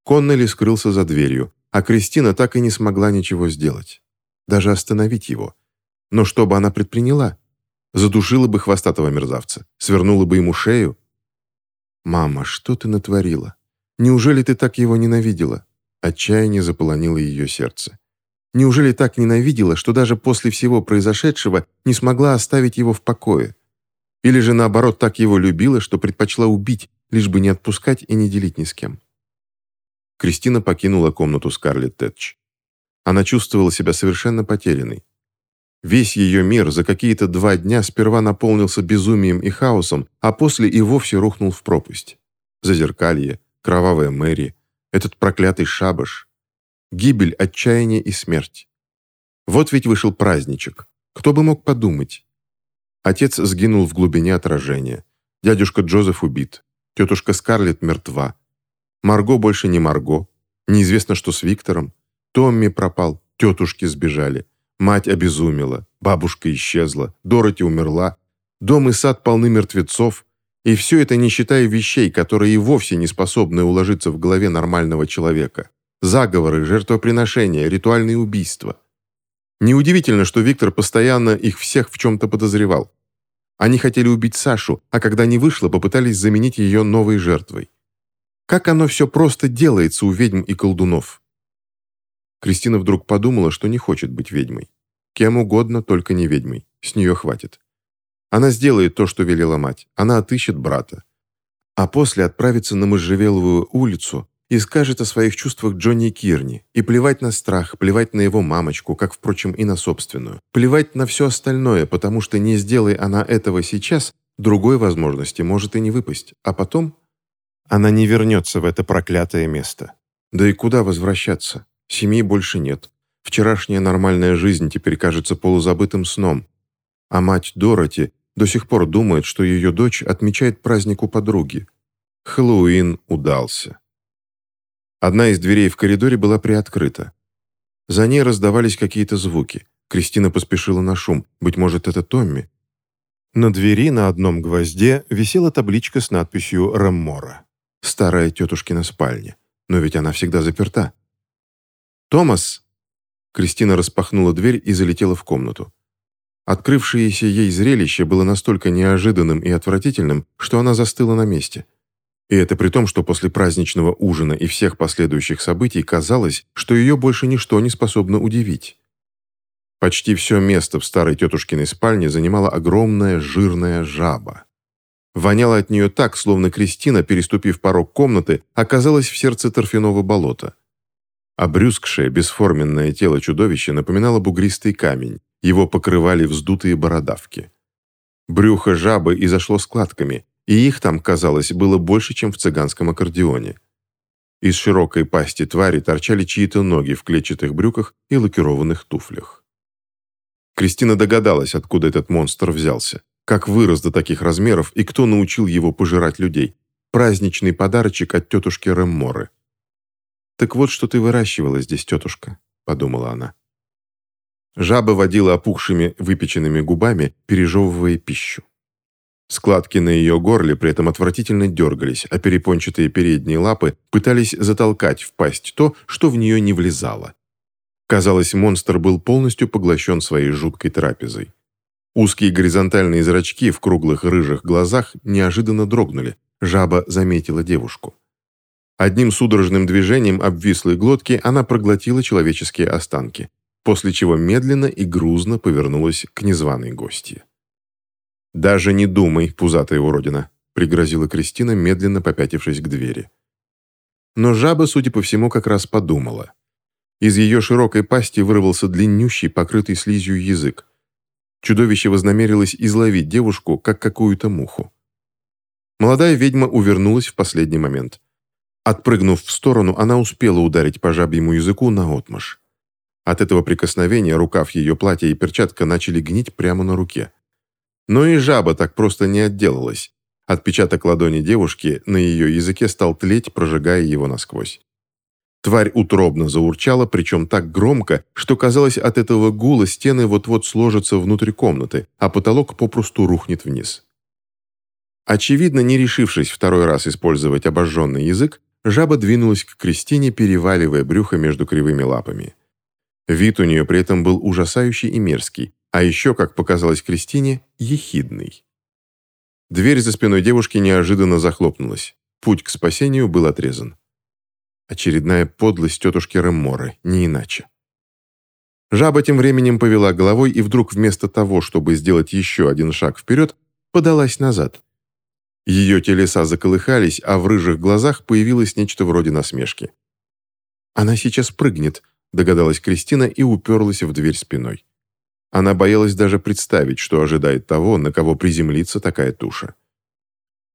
Speaker 1: Коннелли скрылся за дверью, а Кристина так и не смогла ничего сделать. Даже остановить его. Но что бы она предприняла? Задушила бы хвостатого мерзавца, свернула бы ему шею. «Мама, что ты натворила? Неужели ты так его ненавидела?» Отчаяние заполонило ее сердце. Неужели так ненавидела, что даже после всего произошедшего не смогла оставить его в покое? Или же наоборот так его любила, что предпочла убить, лишь бы не отпускать и не делить ни с кем. Кристина покинула комнату Скарлетт Тэтч. Она чувствовала себя совершенно потерянной. Весь ее мир за какие-то два дня сперва наполнился безумием и хаосом, а после и вовсе рухнул в пропасть. Зазеркалье, кровавая Мэри, этот проклятый шабаш. Гибель, отчаяние и смерть. Вот ведь вышел праздничек. Кто бы мог подумать? Отец сгинул в глубине отражения. Дядюшка Джозеф убит. Тетушка Скарлетт мертва. Марго больше не Марго. Неизвестно, что с Виктором. Томми пропал, тетушки сбежали. Мать обезумела, бабушка исчезла, Дороти умерла. Дом и сад полны мертвецов. И все это не считая вещей, которые и вовсе не способны уложиться в голове нормального человека. Заговоры, жертвоприношения, ритуальные убийства. Неудивительно, что Виктор постоянно их всех в чем-то подозревал. Они хотели убить Сашу, а когда не вышло, попытались заменить ее новой жертвой. Как оно все просто делается у ведьм и колдунов? Кристина вдруг подумала, что не хочет быть ведьмой. Кем угодно, только не ведьмой. С нее хватит. Она сделает то, что велела мать. Она отыщет брата. А после отправится на Можжевеловую улицу и скажет о своих чувствах Джонни Кирни, и плевать на страх, плевать на его мамочку, как, впрочем, и на собственную. Плевать на все остальное, потому что не сделай она этого сейчас, другой возможности может и не выпасть. А потом она не вернется в это проклятое место. Да и куда возвращаться? Семьи больше нет. Вчерашняя нормальная жизнь теперь кажется полузабытым сном. А мать Дороти до сих пор думает, что ее дочь отмечает праздник у подруги. Хэллоуин удался. Одна из дверей в коридоре была приоткрыта. За ней раздавались какие-то звуки. Кристина поспешила на шум. Быть может, это Томми? На двери на одном гвозде висела табличка с надписью «Раммора». Старая тетушкина спальня. Но ведь она всегда заперта. «Томас!» Кристина распахнула дверь и залетела в комнату. Открывшееся ей зрелище было настолько неожиданным и отвратительным, что она застыла на месте. И это при том, что после праздничного ужина и всех последующих событий казалось, что ее больше ничто не способно удивить. Почти все место в старой тетушкиной спальне занимала огромная жирная жаба. Воняло от нее так, словно Кристина, переступив порог комнаты, оказалась в сердце торфяного болота. Обрюзгшее, бесформенное тело чудовища напоминало бугристый камень, его покрывали вздутые бородавки. Брюхо жабы изошло складками, и их там, казалось, было больше, чем в цыганском аккордеоне. Из широкой пасти твари торчали чьи-то ноги в клетчатых брюках и лакированных туфлях. Кристина догадалась, откуда этот монстр взялся, как вырос до таких размеров и кто научил его пожирать людей. Праздничный подарочек от тетушки Ремморы. «Так вот, что ты выращивала здесь, тетушка», — подумала она. Жаба водила опухшими выпеченными губами, пережевывая пищу. Складки на ее горле при этом отвратительно дергались, а перепончатые передние лапы пытались затолкать в пасть то, что в нее не влезало. Казалось, монстр был полностью поглощен своей жуткой трапезой. Узкие горизонтальные зрачки в круглых рыжих глазах неожиданно дрогнули. Жаба заметила девушку. Одним судорожным движением обвислой глотки она проглотила человеческие останки, после чего медленно и грузно повернулась к незваной гостье. «Даже не думай, пузатая уродина», — пригрозила Кристина, медленно попятившись к двери. Но жаба, судя по всему, как раз подумала. Из ее широкой пасти вырвался длиннющий, покрытый слизью язык. Чудовище вознамерилось изловить девушку, как какую-то муху. Молодая ведьма увернулась в последний момент. Отпрыгнув в сторону, она успела ударить по жабьему языку наотмашь. От этого прикосновения рукав ее платья и перчатка начали гнить прямо на руке. Но и жаба так просто не отделалась. Отпечаток ладони девушки на ее языке стал тлеть, прожигая его насквозь. Тварь утробно заурчала, причем так громко, что казалось, от этого гула стены вот-вот сложатся внутрь комнаты, а потолок попросту рухнет вниз. Очевидно, не решившись второй раз использовать обожженный язык, жаба двинулась к Кристине, переваливая брюхо между кривыми лапами. Вид у нее при этом был ужасающий и мерзкий, а еще, как показалось Кристине, ехидный. Дверь за спиной девушки неожиданно захлопнулась. Путь к спасению был отрезан. Очередная подлость тетушки Ремморы, не иначе. Жаба тем временем повела головой и вдруг вместо того, чтобы сделать еще один шаг вперед, подалась назад. Ее телеса заколыхались, а в рыжих глазах появилось нечто вроде насмешки. «Она сейчас прыгнет», — догадалась Кристина и уперлась в дверь спиной. Она боялась даже представить, что ожидает того, на кого приземлится такая туша.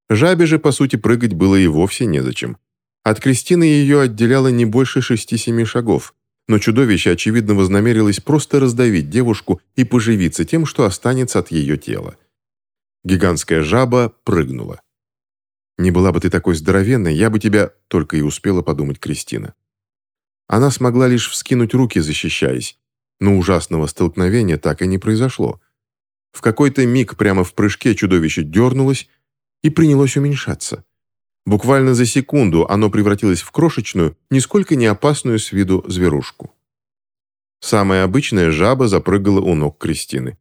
Speaker 1: Жабе же, по сути, прыгать было и вовсе незачем. От Кристины ее отделяло не больше шести-семи шагов, но чудовище, очевидно, вознамерилось просто раздавить девушку и поживиться тем, что останется от ее тела. Гигантская жаба прыгнула. «Не была бы ты такой здоровенной, я бы тебя...» только и успела подумать Кристина. Она смогла лишь вскинуть руки, защищаясь, но ужасного столкновения так и не произошло. В какой-то миг прямо в прыжке чудовище дернулось и принялось уменьшаться. Буквально за секунду оно превратилось в крошечную, нисколько не опасную с виду зверушку. Самая обычная жаба запрыгала у ног Кристины.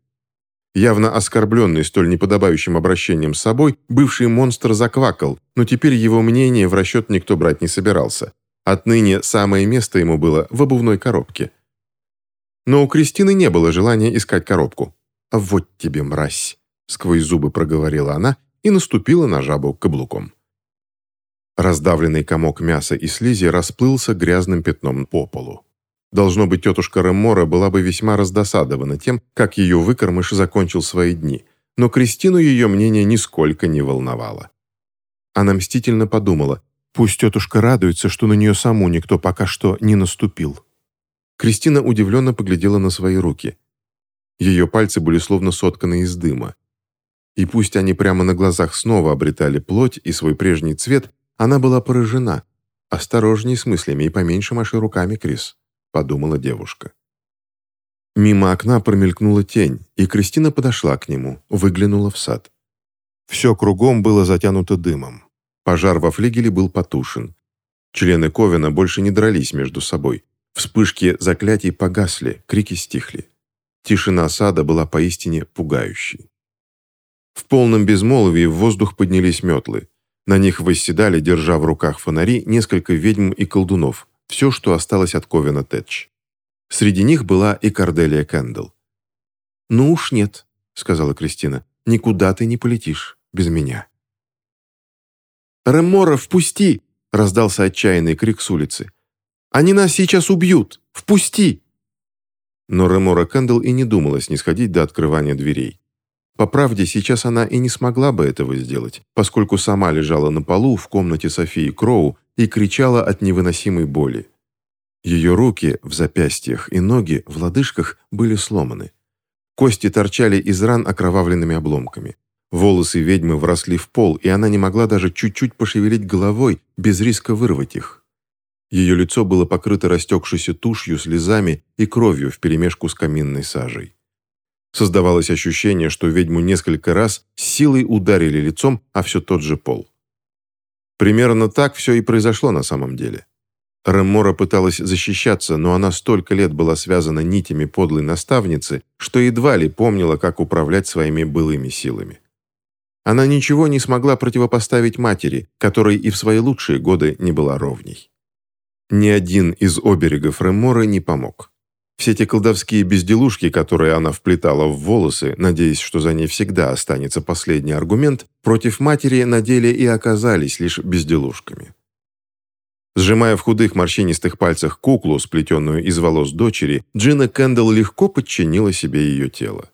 Speaker 1: Явно оскорбленный столь неподобающим обращением с собой, бывший монстр заквакал, но теперь его мнение в расчет никто брать не собирался. Отныне самое место ему было в обувной коробке. Но у Кристины не было желания искать коробку. «А вот тебе, мразь!» — сквозь зубы проговорила она и наступила на жабу каблуком. Раздавленный комок мяса и слизи расплылся грязным пятном по полу. Должно быть, тетушка Ремора была бы весьма раздосадована тем, как ее выкормыш закончил свои дни, но Кристину ее мнение нисколько не волновало. Она мстительно подумала, пусть тетушка радуется, что на нее саму никто пока что не наступил. Кристина удивленно поглядела на свои руки. Ее пальцы были словно сотканы из дыма. И пусть они прямо на глазах снова обретали плоть и свой прежний цвет, она была поражена. «Осторожней с мыслями и поменьше маши руками, Крис», — подумала девушка. Мимо окна промелькнула тень, и Кристина подошла к нему, выглянула в сад. Все кругом было затянуто дымом. Пожар во флигеле был потушен. Члены Ковена больше не дрались между собой. Вспышки заклятий погасли, крики стихли. Тишина сада была поистине пугающей. В полном безмолвии в воздух поднялись метлы. На них восседали, держа в руках фонари, несколько ведьм и колдунов, все, что осталось от Ковена Тэтч. Среди них была и Корделия Кэндл. «Ну уж нет», — сказала Кристина, — «никуда ты не полетишь без меня». «Ремора, впусти!» — раздался отчаянный крик с улицы. «Они нас сейчас убьют! Впусти!» Но Ремора Кэндл и не думала снисходить до открывания дверей. По правде, сейчас она и не смогла бы этого сделать, поскольку сама лежала на полу в комнате Софии Кроу и кричала от невыносимой боли. Ее руки в запястьях и ноги в лодыжках были сломаны. Кости торчали из ран окровавленными обломками. Волосы ведьмы вросли в пол, и она не могла даже чуть-чуть пошевелить головой, без риска вырвать их. Ее лицо было покрыто растекшейся тушью, слезами и кровью вперемешку с каминной сажей. Создавалось ощущение, что ведьму несколько раз силой ударили лицом, а все тот же пол. Примерно так все и произошло на самом деле. Реммора пыталась защищаться, но она столько лет была связана нитями подлой наставницы, что едва ли помнила, как управлять своими былыми силами. Она ничего не смогла противопоставить матери, которой и в свои лучшие годы не была ровней. Ни один из оберегов Ремморы не помог. Все те колдовские безделушки, которые она вплетала в волосы, надеясь, что за ней всегда останется последний аргумент, против матери на деле и оказались лишь безделушками. Сжимая в худых морщинистых пальцах куклу, сплетенную из волос дочери, Джина Кэндалл легко подчинила себе ее тело.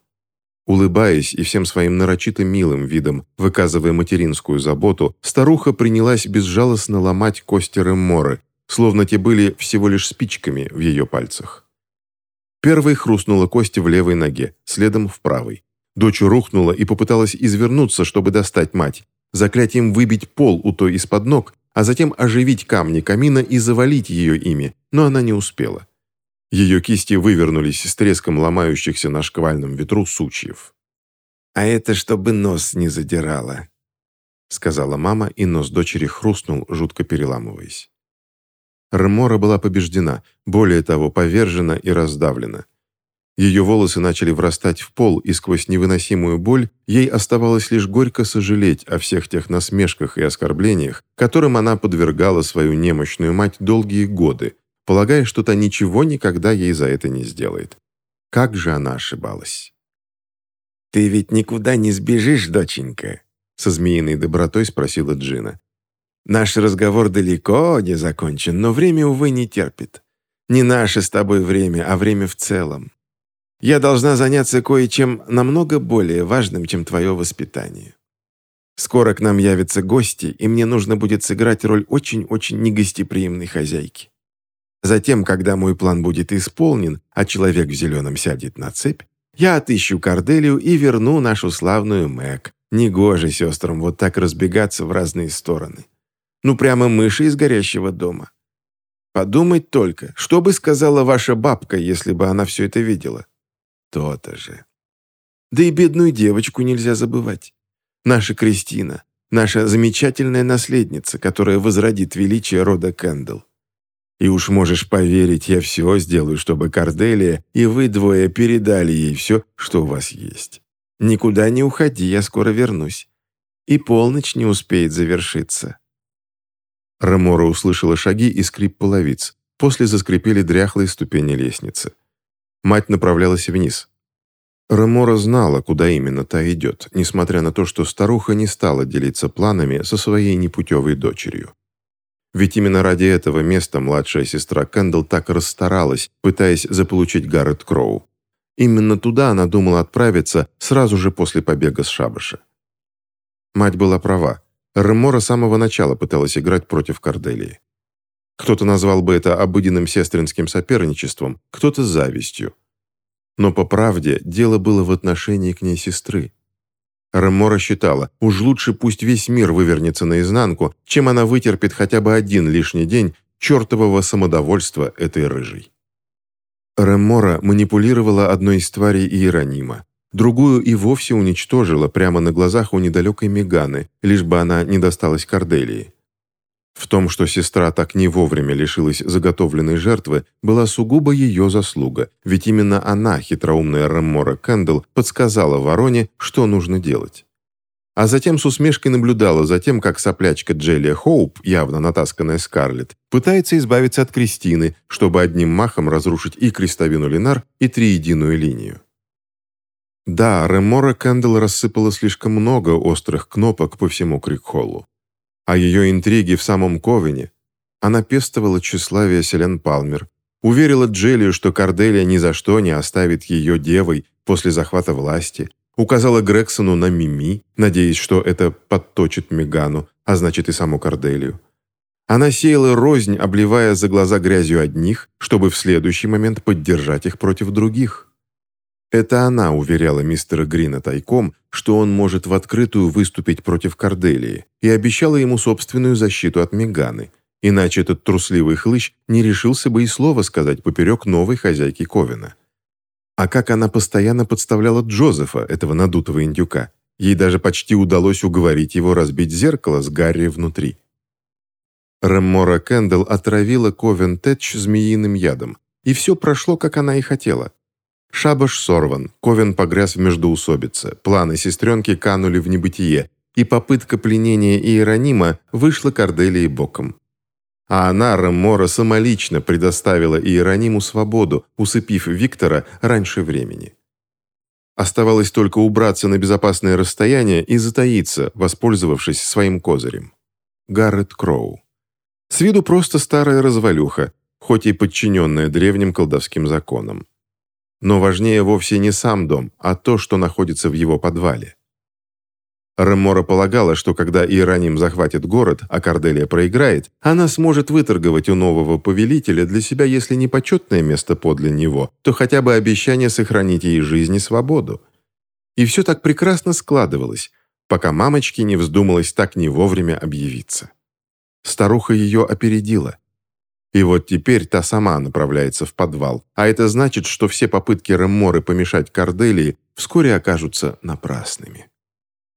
Speaker 1: Улыбаясь и всем своим нарочито милым видом, выказывая материнскую заботу, старуха принялась безжалостно ломать кости Ремморы, словно те были всего лишь спичками в ее пальцах. Первой хрустнула кость в левой ноге, следом в правой. Дочь рухнула и попыталась извернуться, чтобы достать мать, заклятием выбить пол у той из-под ног, а затем оживить камни камина и завалить ее ими, но она не успела. Ее кисти вывернулись с треском ломающихся на шквальном ветру сучьев. «А это чтобы нос не задирало», — сказала мама, и нос дочери хрустнул, жутко переламываясь. Ремора была побеждена, более того, повержена и раздавлена. Ее волосы начали врастать в пол, и сквозь невыносимую боль ей оставалось лишь горько сожалеть о всех тех насмешках и оскорблениях, которым она подвергала свою немощную мать долгие годы, полагая, что та ничего никогда ей за это не сделает. Как же она ошибалась.
Speaker 3: «Ты ведь никуда не сбежишь, доченька?» со змеиной добротой спросила Джина. Наш разговор далеко не закончен, но время, увы, не терпит. Не наше с тобой время, а время в целом. Я должна заняться кое-чем намного более важным, чем твое воспитание. Скоро к нам явятся гости, и мне нужно будет сыграть роль очень-очень негостеприимной хозяйки. Затем, когда мой план будет исполнен, а человек в зеленом сядет на цепь, я отыщу Корделию и верну нашу славную Мэг. Негоже сестрам вот так разбегаться в разные стороны. Ну, прямо мыши из горящего дома. Подумать только, что бы сказала ваша бабка, если бы она все это видела? То-то же. Да и бедную девочку нельзя забывать. Наша Кристина, наша замечательная наследница, которая возродит величие рода Кэндл. И уж можешь поверить, я все сделаю, чтобы Корделия и вы двое передали ей все, что у вас есть. Никуда не уходи, я скоро вернусь. И полночь не успеет завершиться.
Speaker 1: Ремора услышала шаги и скрип половиц. После заскрипели дряхлые ступени лестницы. Мать направлялась вниз. Ремора знала, куда именно та идет, несмотря на то, что старуха не стала делиться планами со своей непутевой дочерью. Ведь именно ради этого места младшая сестра Кэндл так расстаралась, пытаясь заполучить Гаррет Кроу. Именно туда она думала отправиться сразу же после побега с шабаша. Мать была права. Ремора с самого начала пыталась играть против Корделии. Кто-то назвал бы это обыденным сестринским соперничеством, кто-то завистью. Но по правде дело было в отношении к ней сестры. Ремора считала, уж лучше пусть весь мир вывернется наизнанку, чем она вытерпит хотя бы один лишний день чертового самодовольства этой рыжей. Ремора манипулировала одной из тварей Иеронима, другую и вовсе уничтожила прямо на глазах у недалекой Меганы, лишь бы она не досталась Корделии. В том, что сестра так не вовремя лишилась заготовленной жертвы, была сугубо ее заслуга, ведь именно она, хитроумная Реммора Кэндл, подсказала Вороне, что нужно делать. А затем с усмешкой наблюдала за тем, как соплячка Джелия Хоуп, явно натасканная Скарлетт, пытается избавиться от Кристины, чтобы одним махом разрушить и крестовину Ленар, и триединую линию. Да, Ремора Кэндл рассыпала слишком много острых кнопок по всему Крикхоллу о ее интриге в самом Ковене. Она пестовала тщеславие Селен Палмер, уверила Джелию, что Корделия ни за что не оставит ее девой после захвата власти, указала Грексону на Мими, надеясь, что это подточит Мегану, а значит и саму Корделию. Она сеяла рознь, обливая за глаза грязью одних, чтобы в следующий момент поддержать их против других. Это она уверяла мистера Грина тайком, что он может в открытую выступить против Корделии, и обещала ему собственную защиту от Меганы, иначе этот трусливый хлыщ не решился бы и слова сказать поперек новой хозяйки Ковина. А как она постоянно подставляла Джозефа, этого надутого индюка. Ей даже почти удалось уговорить его разбить зеркало с Гарри внутри. Реммора Кэндалл отравила Ковен Тэтч змеиным ядом, и все прошло, как она и хотела. Шабаш сорван, Ковен погряз в междоусобице, планы сестренки канули в небытие, и попытка пленения Иеронима вышла Корделии боком. А она, Реммора, самолично предоставила Иерониму свободу, усыпив Виктора раньше времени. Оставалось только убраться на безопасное расстояние и затаиться, воспользовавшись своим козырем. Гаррет Кроу. С виду просто старая развалюха, хоть и подчиненная древним колдовским законам. Но важнее вовсе не сам дом, а то, что находится в его подвале. Ремора полагала, что когда Иероним захватит город, а Корделия проиграет, она сможет выторговать у нового повелителя для себя, если не почетное место подле него, то хотя бы обещание сохранить ей жизнь и свободу. И все так прекрасно складывалось, пока мамочке не вздумалось так не вовремя объявиться. Старуха ее опередила. И вот теперь та сама направляется в подвал, а это значит, что все попытки Ремморы помешать Корделии вскоре окажутся напрасными.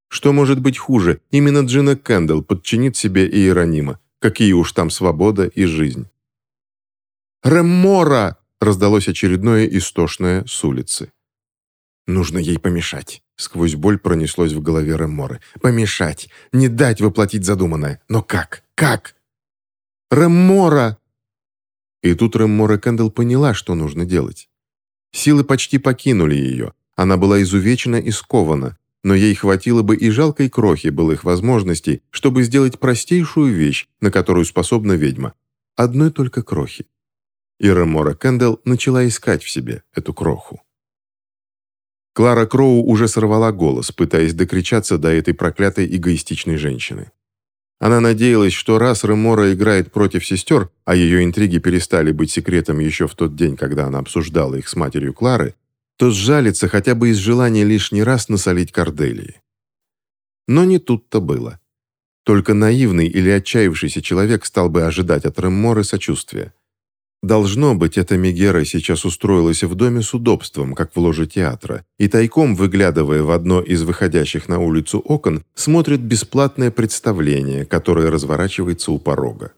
Speaker 1: Что может быть хуже, именно Джина Кэндалл подчинит себе Иеронима, какие уж там свобода и жизнь. «Реммора!» — раздалось очередное истошное с улицы. «Нужно ей помешать», — сквозь боль пронеслось в голове Ремморы. «Помешать! Не дать воплотить задуманное! Но как? Как?» «Реммора!» И тут Реммора Кэндалл поняла, что нужно делать. Силы почти покинули ее. Она была изувечена и скована, но ей хватило бы и жалкой крохи былых возможностей, чтобы сделать простейшую вещь, на которую способна ведьма. Одной только крохи. И Ремора Кэндалл начала искать в себе эту кроху. Клара Кроу уже сорвала голос, пытаясь докричаться до этой проклятой эгоистичной женщины. Она надеялась, что раз Ремора играет против сестер, а ее интриги перестали быть секретом еще в тот день, когда она обсуждала их с матерью Клары, то сжалится хотя бы из желания лишний раз насолить Корделии. Но не тут-то было. Только наивный или отчаявшийся человек стал бы ожидать от Ремморы сочувствия. Должно быть, эта Мегера сейчас устроилась в доме с удобством, как в ложе театра, и тайком, выглядывая в одно из выходящих на улицу окон, смотрит бесплатное представление, которое разворачивается у порога.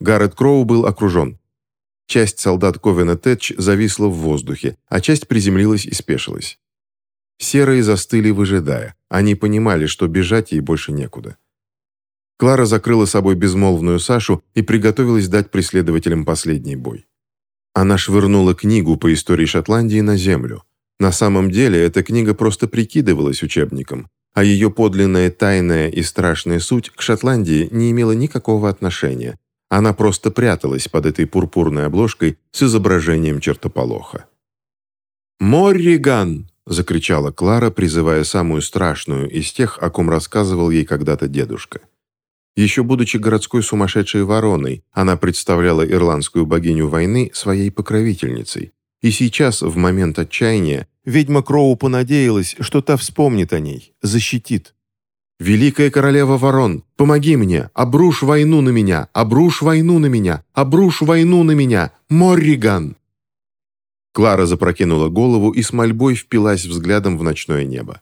Speaker 1: Гаррет Кроу был окружен. Часть солдат Ковена Тэтч зависла в воздухе, а часть приземлилась и спешилась. Серые застыли, выжидая. Они понимали, что бежать ей больше некуда. Клара закрыла собой безмолвную Сашу и приготовилась дать преследователям последний бой. Она швырнула книгу по истории Шотландии на землю. На самом деле эта книга просто прикидывалась учебником, а ее подлинная тайная и страшная суть к Шотландии не имела никакого отношения. Она просто пряталась под этой пурпурной обложкой с изображением чертополоха. «Морриган!» – закричала Клара, призывая самую страшную из тех, о ком рассказывал ей когда-то дедушка – еще будучи городской сумасшедшей вороной, она представляла ирландскую богиню войны своей покровительницей. И сейчас, в момент отчаяния, ведьма Кроу понадеялась, что та вспомнит о ней, защитит. «Великая королева ворон, помоги мне! Обрушь войну на меня! Обрушь войну на меня! Обрушь войну на меня! Морриган!» Клара запрокинула голову и с мольбой впилась взглядом в ночное небо.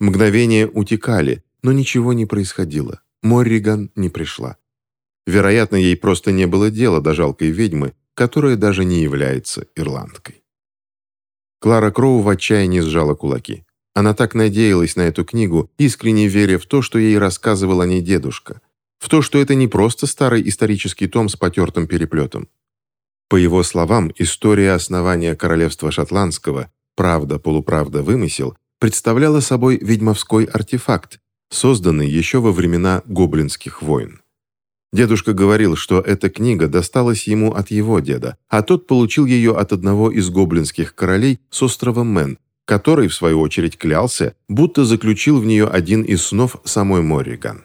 Speaker 1: Мгновения утекали, но ничего не происходило. Морриган не пришла. Вероятно, ей просто не было дела до жалкой ведьмы, которая даже не является ирландкой. Клара Кроу в отчаянии сжала кулаки. Она так надеялась на эту книгу, искренне веря в то, что ей рассказывал о ней дедушка. В то, что это не просто старый исторический том с потертым переплетом. По его словам, история основания королевства шотландского «Правда, полуправда, вымысел» представляла собой ведьмовской артефакт, созданный еще во времена гоблинских войн. Дедушка говорил, что эта книга досталась ему от его деда, а тот получил ее от одного из гоблинских королей с острова Мэн, который, в свою очередь, клялся, будто заключил в нее один из снов самой Морриган.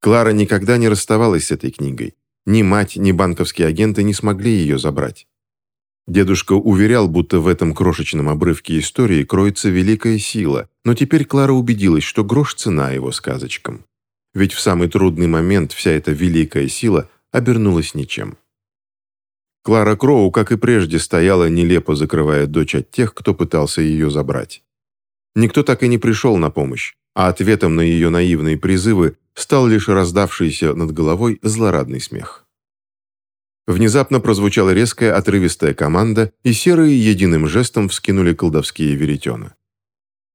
Speaker 1: Клара никогда не расставалась с этой книгой. Ни мать, ни банковские агенты не смогли ее забрать. Дедушка уверял, будто в этом крошечном обрывке истории кроется великая сила, но теперь Клара убедилась, что грош цена его сказочкам. Ведь в самый трудный момент вся эта великая сила обернулась ничем. Клара Кроу, как и прежде, стояла, нелепо закрывая дочь от тех, кто пытался ее забрать. Никто так и не пришел на помощь, а ответом на ее наивные призывы стал лишь раздавшийся над головой злорадный смех. Внезапно прозвучала резкая отрывистая команда, и серые единым жестом вскинули колдовские веретена.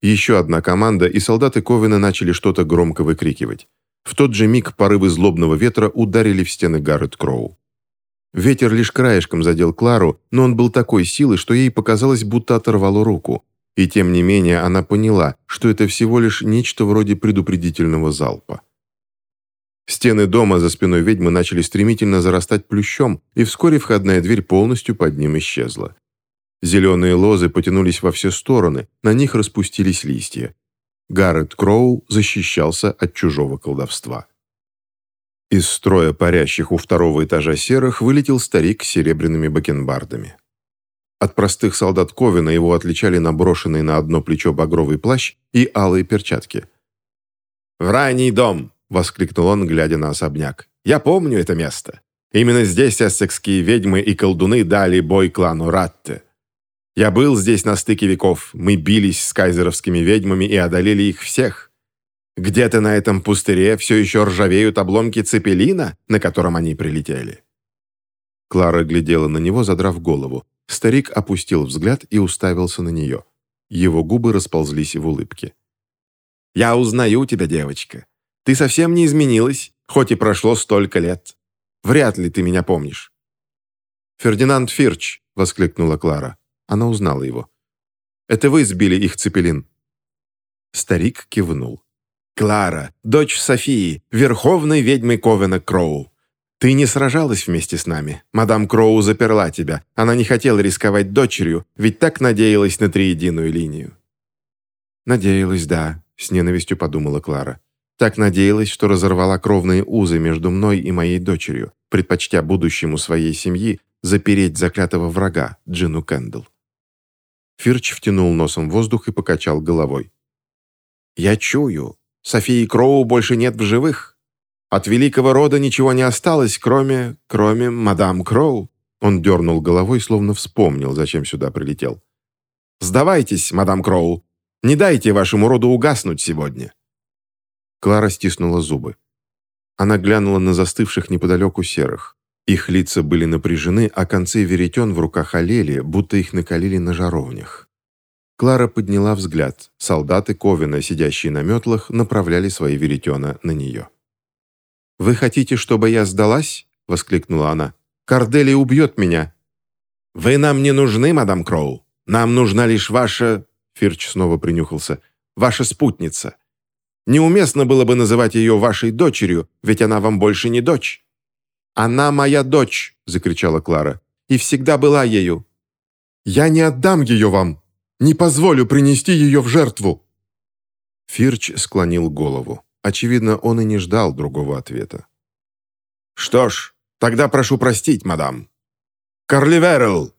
Speaker 1: Еще одна команда, и солдаты Ковина начали что-то громко выкрикивать. В тот же миг порывы злобного ветра ударили в стены Гаррет Кроу. Ветер лишь краешком задел Клару, но он был такой силы, что ей показалось, будто оторвало руку. И тем не менее она поняла, что это всего лишь нечто вроде предупредительного залпа. Стены дома за спиной ведьмы начали стремительно зарастать плющом, и вскоре входная дверь полностью под ним исчезла. Зеленые лозы потянулись во все стороны, на них распустились листья. Гаррет Кроу защищался от чужого колдовства. Из строя парящих у второго этажа серых вылетел старик с серебряными бакенбардами. От простых солдат Ковина его отличали наброшенный на одно плечо багровый плащ и алые перчатки.
Speaker 2: «В дом!» — воскликнул он, глядя на особняк. «Я помню это место. Именно здесь эссекские ведьмы и колдуны дали бой клану Ратте. Я был здесь на стыке веков. Мы бились с кайзеровскими ведьмами и одолели их всех. Где-то на этом пустыре все еще ржавеют обломки цепелина, на котором они прилетели».
Speaker 1: Клара глядела на него, задрав голову. Старик опустил взгляд и уставился на нее. Его губы расползлись в улыбке.
Speaker 2: «Я узнаю тебя, девочка. Ты совсем не изменилась, хоть и прошло столько лет. Вряд ли ты меня помнишь».
Speaker 1: «Фердинанд Фирч!» — воскликнула Клара. Она узнала его. «Это вы сбили их цепелин?» Старик кивнул.
Speaker 2: «Клара, дочь Софии, верховной ведьмы Ковена Кроу. Ты не сражалась вместе с нами. Мадам Кроу заперла тебя. Она не хотела рисковать дочерью, ведь так надеялась на триединую линию».
Speaker 1: «Надеялась, да», — с ненавистью подумала Клара. Так надеялась, что разорвала кровные узы между мной и моей дочерью, предпочтя будущему своей семьи запереть заклятого врага, Джину Кэндл. Фирч втянул носом воздух и покачал головой.
Speaker 2: «Я чую. Софии Кроу больше нет в живых. От великого рода ничего не осталось, кроме... кроме мадам Кроу».
Speaker 1: Он дернул головой, словно вспомнил, зачем сюда прилетел.
Speaker 2: «Сдавайтесь, мадам Кроу. Не дайте вашему роду угаснуть сегодня».
Speaker 1: Клара стиснула зубы. Она глянула на застывших неподалеку серых. Их лица были напряжены, а концы веретен в руках олели, будто их накалили на жаровнях. Клара подняла взгляд. Солдаты Ковина, сидящие на метлах, направляли свои веретена на нее. «Вы хотите, чтобы я сдалась?» — воскликнула она. «Кардели убьет меня!»
Speaker 2: «Вы нам не нужны, мадам Кроу. Нам нужна лишь ваша...» Фирч снова принюхался. «Ваша спутница. Неуместно было бы называть ее вашей дочерью, ведь она вам больше не дочь». «Она моя дочь!» — закричала Клара. «И всегда была ею».
Speaker 1: «Я не отдам ее вам! Не позволю принести ее в жертву!» Фирч склонил голову. Очевидно, он и не ждал другого ответа.
Speaker 2: «Что ж, тогда прошу простить, мадам. Карливерл!»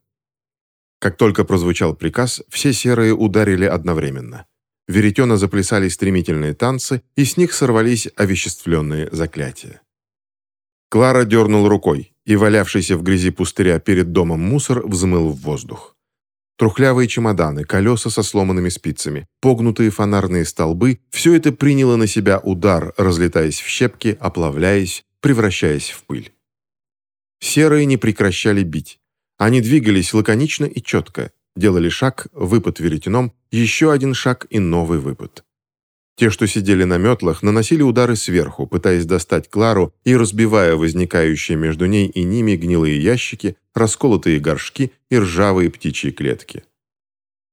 Speaker 1: Как только прозвучал приказ, все серые ударили одновременно. Веретена заплясали стремительные танцы, и с них сорвались овеществленные заклятия. Клара дернул рукой, и валявшийся в грязи пустыря перед домом мусор взмыл в воздух. Трухлявые чемоданы, колеса со сломанными спицами, погнутые фонарные столбы – все это приняло на себя удар, разлетаясь в щепки, оплавляясь, превращаясь в пыль. Серые не прекращали бить. Они двигались лаконично и четко, делали шаг, выпад веретеном, еще один шаг и новый выпад. Те, что сидели на метлах, наносили удары сверху, пытаясь достать Клару и разбивая возникающие между ней и ними гнилые ящики, расколотые горшки и ржавые птичьи клетки.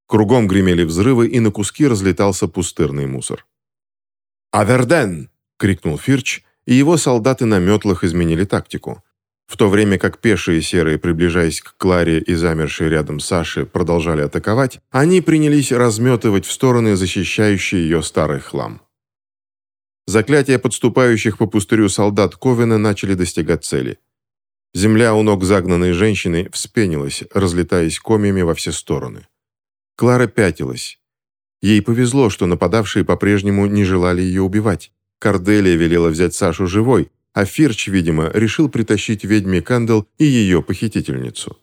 Speaker 1: Кругом гремели взрывы, и на куски разлетался пустырный мусор.
Speaker 2: «Аверден!» — крикнул Фирч, и его солдаты на метлах изменили тактику. В то время как пешие серые, приближаясь к Кларе и замершие рядом Саши, продолжали атаковать, они принялись разметывать в стороны защищающий ее старый хлам. Заклятия подступающих по пустырю солдат Ковена начали достигать цели. Земля у ног загнанной женщины вспенилась, разлетаясь комьями во все стороны. Клара пятилась. Ей повезло, что нападавшие по-прежнему не желали ее убивать. Корделия велела взять Сашу живой, а Фирч, видимо, решил притащить ведьме Кандл и ее похитительницу.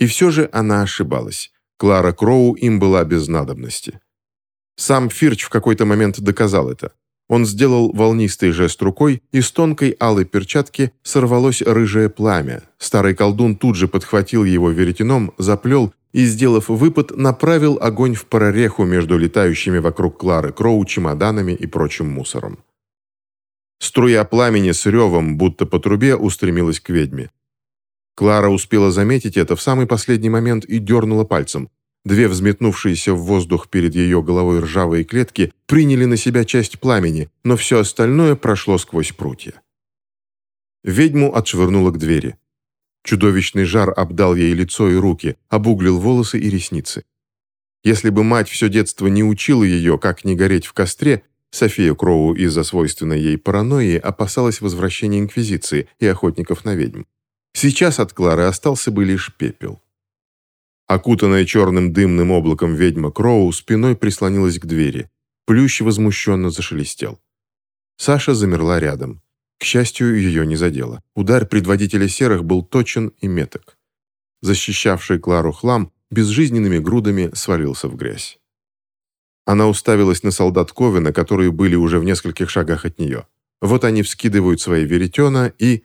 Speaker 2: И все же она ошибалась. Клара Кроу им была без надобности. Сам Фирч в какой-то момент доказал это. Он сделал волнистый жест рукой, и с тонкой алой перчатки сорвалось рыжее пламя. Старый колдун тут же подхватил его веретеном, заплел и, сделав выпад, направил огонь в прореху между летающими вокруг Клары Кроу чемоданами и прочим мусором. Струя пламени с ревом, будто по трубе, устремилась к ведьме. Клара успела заметить это в самый последний момент и дернула пальцем. Две взметнувшиеся в воздух перед ее головой ржавые клетки приняли на себя часть пламени, но все остальное прошло сквозь прутья. Ведьму отшвырнуло к двери. Чудовищный жар обдал ей лицо и руки, обуглил волосы и ресницы. Если бы мать все детство не учила ее, как не гореть в костре, София Кроу из-за свойственной ей паранойи опасалась возвращения Инквизиции и охотников на ведьм. Сейчас от Клары остался бы лишь пепел. Окутанная черным дымным облаком ведьма Кроу спиной прислонилась к двери. Плющ возмущенно зашелестел. Саша замерла рядом. К счастью, ее не задело. Удар предводителя серых был точен и меток. Защищавший Клару хлам безжизненными грудами свалился в грязь. Она уставилась на солдат Ковина, которые были уже в нескольких шагах от нее. Вот они вскидывают свои веретена и...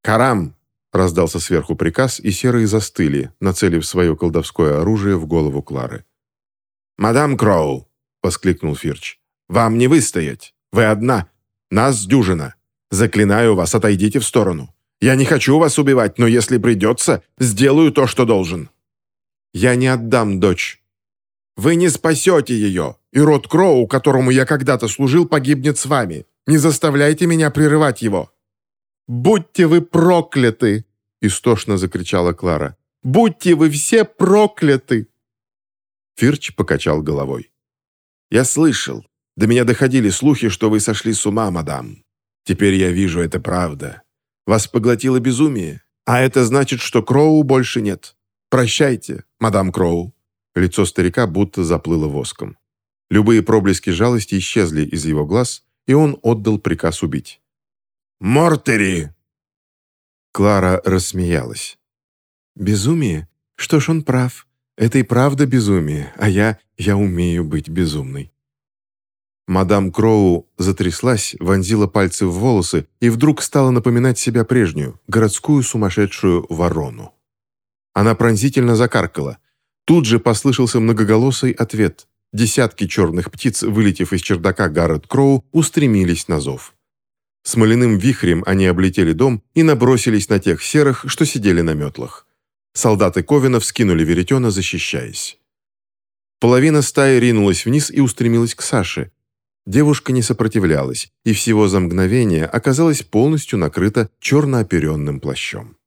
Speaker 2: «Карам!» — раздался сверху приказ, и серые застыли, нацелив свое колдовское оружие в голову Клары.
Speaker 3: «Мадам Кроу!» — воскликнул Фирч. «Вам не выстоять! Вы одна! Нас дюжина! Заклинаю вас, отойдите в сторону! Я не хочу вас убивать, но если придется, сделаю то, что должен!»
Speaker 1: «Я не отдам дочь!»
Speaker 3: Вы не спасете ее, и род Кроу, которому я когда-то служил, погибнет с вами. Не заставляйте меня прерывать его».
Speaker 1: «Будьте вы прокляты!» – истошно закричала Клара. «Будьте вы все прокляты!» Фирч покачал головой.
Speaker 3: «Я слышал. До меня доходили слухи, что вы сошли с ума, мадам. Теперь я вижу, это правда. Вас поглотило безумие, а это значит, что Кроу больше нет. Прощайте, мадам Кроу».
Speaker 1: Лицо старика будто заплыло воском. Любые проблески жалости исчезли из его глаз, и он отдал приказ убить.
Speaker 3: «Мортери!»
Speaker 1: Клара рассмеялась. «Безумие? Что ж, он прав. Это и правда безумие, а я... я умею быть безумной». Мадам Кроу затряслась, вонзила пальцы в волосы и вдруг стала напоминать себя прежнюю, городскую сумасшедшую ворону. Она пронзительно закаркала – Тут же послышался многоголосый ответ. Десятки черных птиц, вылетев из чердака Гаррет Кроу, устремились на зов. Смоляным вихрем они облетели дом и набросились на тех серых, что сидели на метлах. Солдаты Ковина вскинули веретена, защищаясь. Половина стаи ринулась вниз и устремилась к Саше. Девушка не сопротивлялась, и всего за мгновение оказалась полностью накрыта черно-оперенным плащом.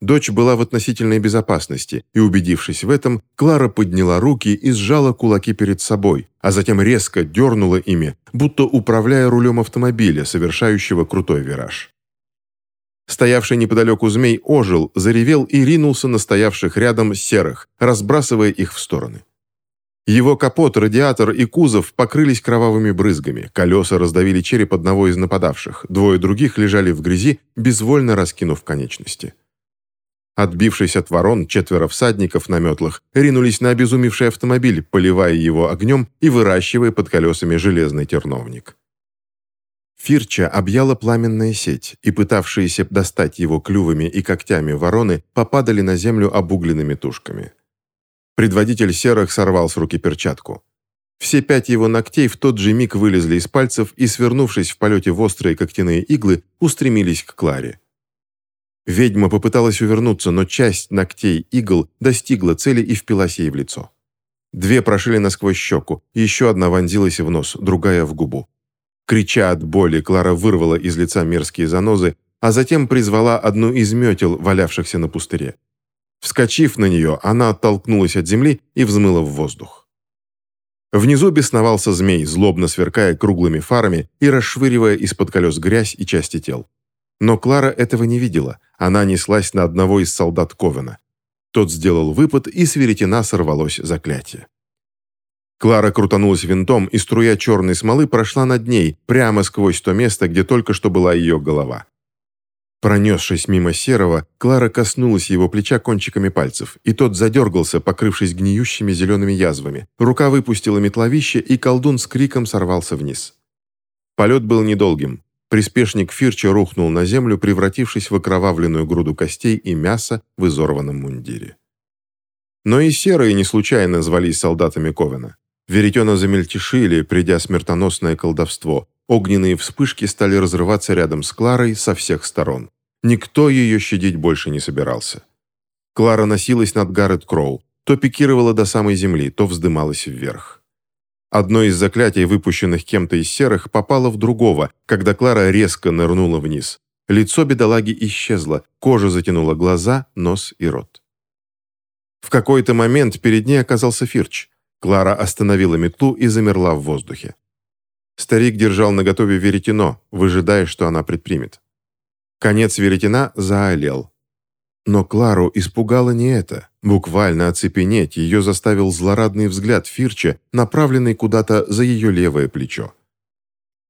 Speaker 1: Дочь была в относительной безопасности, и, убедившись в этом, Клара подняла руки и сжала кулаки перед собой, а затем резко дернула ими, будто управляя рулем автомобиля, совершающего крутой вираж. Стоявший неподалеку змей ожил, заревел и ринулся на стоявших рядом серых, разбрасывая их в стороны. Его капот, радиатор и кузов покрылись кровавыми брызгами, колеса раздавили череп одного из нападавших, двое других лежали в грязи, безвольно раскинув конечности. Отбившись от ворон, четверо всадников на метлах ринулись на обезумевший автомобиль, поливая его огнем и выращивая под колесами железный терновник. Фирча объяла пламенная сеть, и пытавшиеся достать его клювами и когтями вороны попадали на землю обугленными тушками. Предводитель серых сорвал с руки перчатку. Все пять его ногтей в тот же миг вылезли из пальцев и, свернувшись в полете в острые когтяные иглы, устремились к Кларе. Ведьма попыталась увернуться, но часть ногтей игл достигла цели и впилась ей в лицо. Две прошили насквозь щеку, еще одна вонзилась в нос, другая в губу. Крича от боли, Клара вырвала из лица мерзкие занозы, а затем призвала одну из метел, валявшихся на пустыре. Вскочив на нее, она оттолкнулась от земли и взмыла в воздух. Внизу бесновался змей, злобно сверкая круглыми фарами и расшвыривая из-под колес грязь и части тел. Но Клара этого не видела, она неслась на одного из солдат Ковена. Тот сделал выпад, и с веретена сорвалось заклятие. Клара крутанулась винтом, и струя черной смолы прошла над ней, прямо сквозь то место, где только что была ее голова. Пронесшись мимо Серого, Клара коснулась его плеча кончиками пальцев, и тот задергался, покрывшись гниющими зелеными язвами. Рука выпустила метловище, и колдун с криком сорвался вниз. Полет был недолгим. Приспешник Фирча рухнул на землю, превратившись в окровавленную груду костей и мяса в изорванном мундире. Но и серые не случайно звались солдатами Ковена. Веретена замельтешили, придя смертоносное колдовство. Огненные вспышки стали разрываться рядом с Кларой со всех сторон. Никто ее щадить больше не собирался. Клара носилась над Гаррет Кроу, то пикировала до самой земли, то вздымалась вверх. Одно из заклятий, выпущенных кем-то из серых, попало в другого, когда Клара резко нырнула вниз. Лицо бедолаги исчезло, кожа затянула глаза, нос и рот. В какой-то момент перед ней оказался Фирч. Клара остановила метлу и замерла в воздухе. Старик держал наготове веретено, выжидая, что она предпримет. Конец веретена заолел. Но Клару испугало не это. Буквально оцепенеть ее заставил злорадный взгляд Фирча, направленный куда-то за ее левое плечо.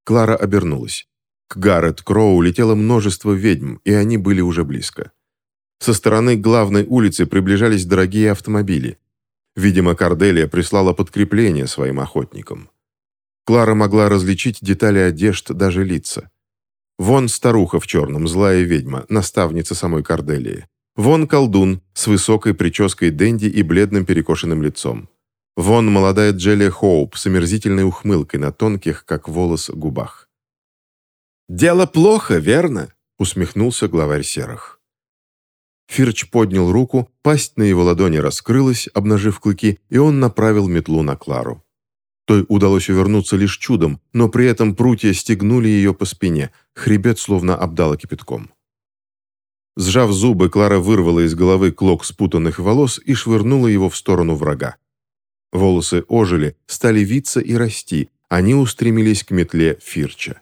Speaker 1: Клара обернулась. К Гаррет Кроу летело множество ведьм, и они были уже близко. Со стороны главной улицы приближались дорогие автомобили. Видимо, Корделия прислала подкрепление своим охотникам. Клара могла различить детали одежд, даже лица. Вон старуха в черном, злая ведьма, наставница самой Корделии. Вон колдун с высокой прической Дэнди и бледным перекошенным лицом. Вон молодая Джелия Хоуп с омерзительной ухмылкой на тонких, как волос, губах. «Дело плохо, верно?» — усмехнулся главарь серых. Фирч поднял руку, пасть на его ладони раскрылась, обнажив клыки, и он направил метлу на Клару. Той удалось увернуться лишь чудом, но при этом прутья стегнули ее по спине, хребет словно обдало кипятком. Сжав зубы, Клара вырвала из головы клок спутанных волос и швырнула его в сторону врага. Волосы ожили, стали виться и расти, они устремились к метле Фирча.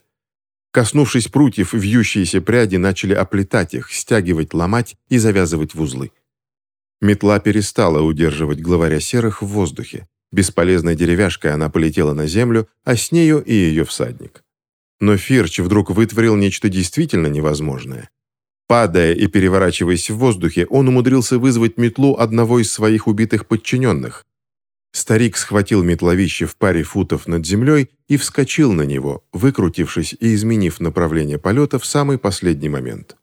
Speaker 1: Коснувшись прутьев, вьющиеся пряди начали оплетать их, стягивать, ломать и завязывать в узлы. Метла перестала удерживать главаря серых в воздухе. Бесполезной деревяшкой она полетела на землю, а с нею и ее всадник. Но Фирч вдруг вытворил нечто действительно невозможное. Падая и переворачиваясь в воздухе, он умудрился вызвать метлу одного из своих убитых подчиненных, Старик схватил метловище в паре футов над землей и вскочил на него, выкрутившись и изменив направление полета в самый последний момент.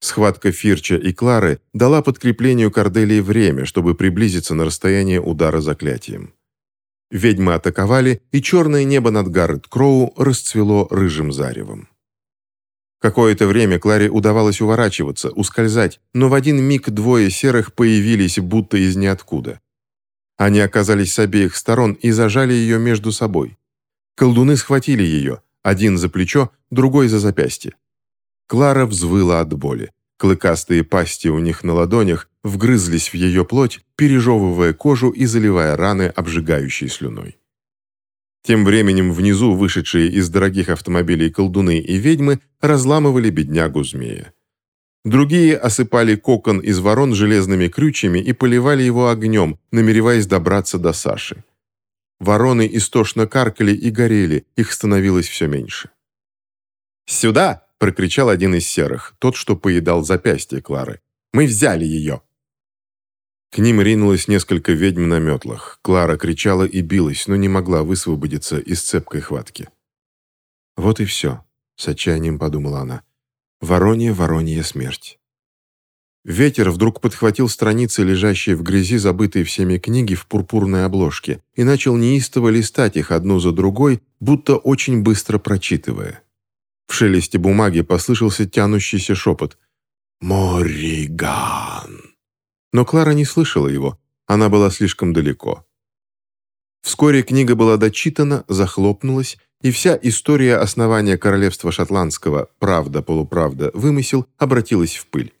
Speaker 1: Схватка Фирча и Клары дала подкреплению Корделии время, чтобы приблизиться на расстояние удара заклятием. Ведьмы атаковали, и черное небо над Гаррет Кроу расцвело рыжим заревом. Какое-то время Кларе удавалось уворачиваться, ускользать, но в один миг двое серых появились будто из ниоткуда. Они оказались с обеих сторон и зажали ее между собой. Колдуны схватили ее, один за плечо, другой за запястье. Клара взвыла от боли. Клыкастые пасти у них на ладонях вгрызлись в ее плоть, пережевывая кожу и заливая раны обжигающей слюной. Тем временем внизу вышедшие из дорогих автомобилей колдуны и ведьмы разламывали беднягу змея. Другие осыпали кокон из ворон железными крючьями и поливали его огнем, намереваясь добраться до Саши. Вороны истошно каркали и горели, их становилось все меньше.
Speaker 2: «Сюда!» – прокричал один из серых, тот, что поедал запястье Клары. «Мы взяли ее!»
Speaker 1: К ним ринулось несколько ведьм на метлах. Клара кричала и билась, но не могла высвободиться из цепкой хватки. «Вот и все», — с отчаянием подумала она. «Воронья, воронья смерть». Ветер вдруг подхватил страницы, лежащие в грязи, забытые всеми книги в пурпурной обложке, и начал неистово листать их одну за другой, будто очень быстро прочитывая. В шелесте бумаги послышался тянущийся шепот. «Морриган!» Но Клара не слышала его, она была слишком далеко. Вскоре книга была дочитана, захлопнулась, и вся история основания королевства шотландского «Правда-полуправда, вымысел» обратилась в пыль.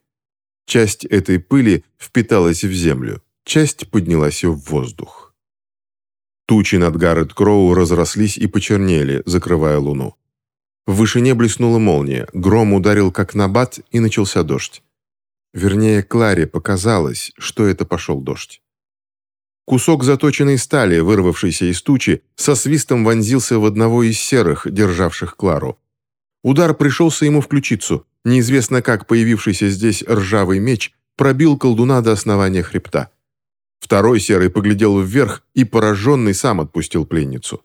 Speaker 1: Часть этой пыли впиталась в землю, часть поднялась в воздух. Тучи над Гаррет Кроу разрослись и почернели, закрывая луну. В вышине блеснула молния, гром ударил как набат, и начался дождь. Вернее, Кларе показалось, что это пошел дождь. Кусок заточенной стали, вырвавшийся из тучи, со свистом вонзился в одного из серых, державших Клару. Удар пришелся ему в ключицу, неизвестно как появившийся здесь ржавый меч пробил колдуна до основания хребта. Второй серый поглядел вверх и, пораженный, сам отпустил пленницу.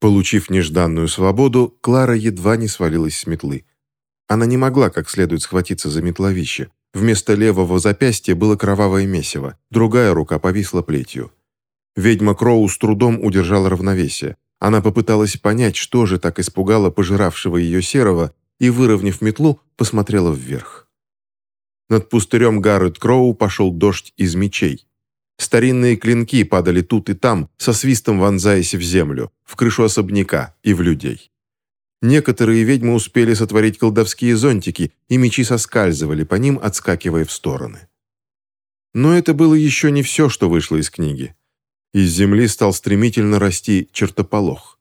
Speaker 1: Получив нежданную свободу, Клара едва не свалилась с метлы. Она не могла как следует схватиться за метловище. Вместо левого запястья было кровавое месиво, другая рука повисла плетью. Ведьма Кроу с трудом удержала равновесие. Она попыталась понять, что же так испугало пожиравшего ее серого, и, выровняв метлу, посмотрела вверх. Над пустырем Гаррет Кроу пошел дождь из мечей. Старинные клинки падали тут и там, со свистом вонзаясь в землю, в крышу особняка и в людей. Некоторые ведьмы успели сотворить колдовские зонтики, и мечи соскальзывали по ним, отскакивая в стороны. Но это было еще не все, что вышло из книги. Из земли стал стремительно расти чертополох.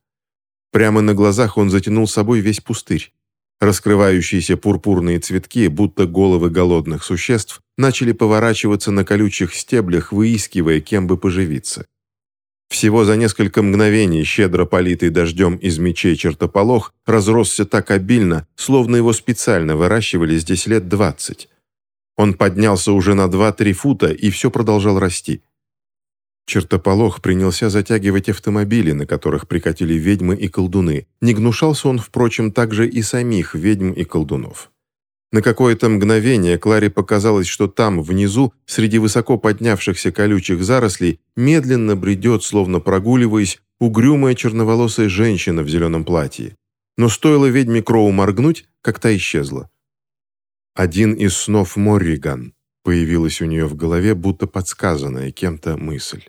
Speaker 1: Прямо на глазах он затянул собой весь пустырь. Раскрывающиеся пурпурные цветки, будто головы голодных существ, начали поворачиваться на колючих стеблях, выискивая, кем бы поживиться. Всего за несколько мгновений щедро политый дождем из мечей чертополох разросся так обильно, словно его специально выращивали здесь лет двадцать. Он поднялся уже на два-три фута и все продолжал расти. Чертополох принялся затягивать автомобили, на которых прикатили ведьмы и колдуны. Не гнушался он, впрочем, также и самих ведьм и колдунов. На какое-то мгновение Кларе показалось, что там, внизу, среди высоко поднявшихся колючих зарослей, медленно бредет, словно прогуливаясь, угрюмая черноволосая женщина в зеленом платье. Но стоило ведьме Кроу моргнуть, как та исчезла. Один из снов Морриган появилась у нее в голове, будто подсказанная кем-то мысль.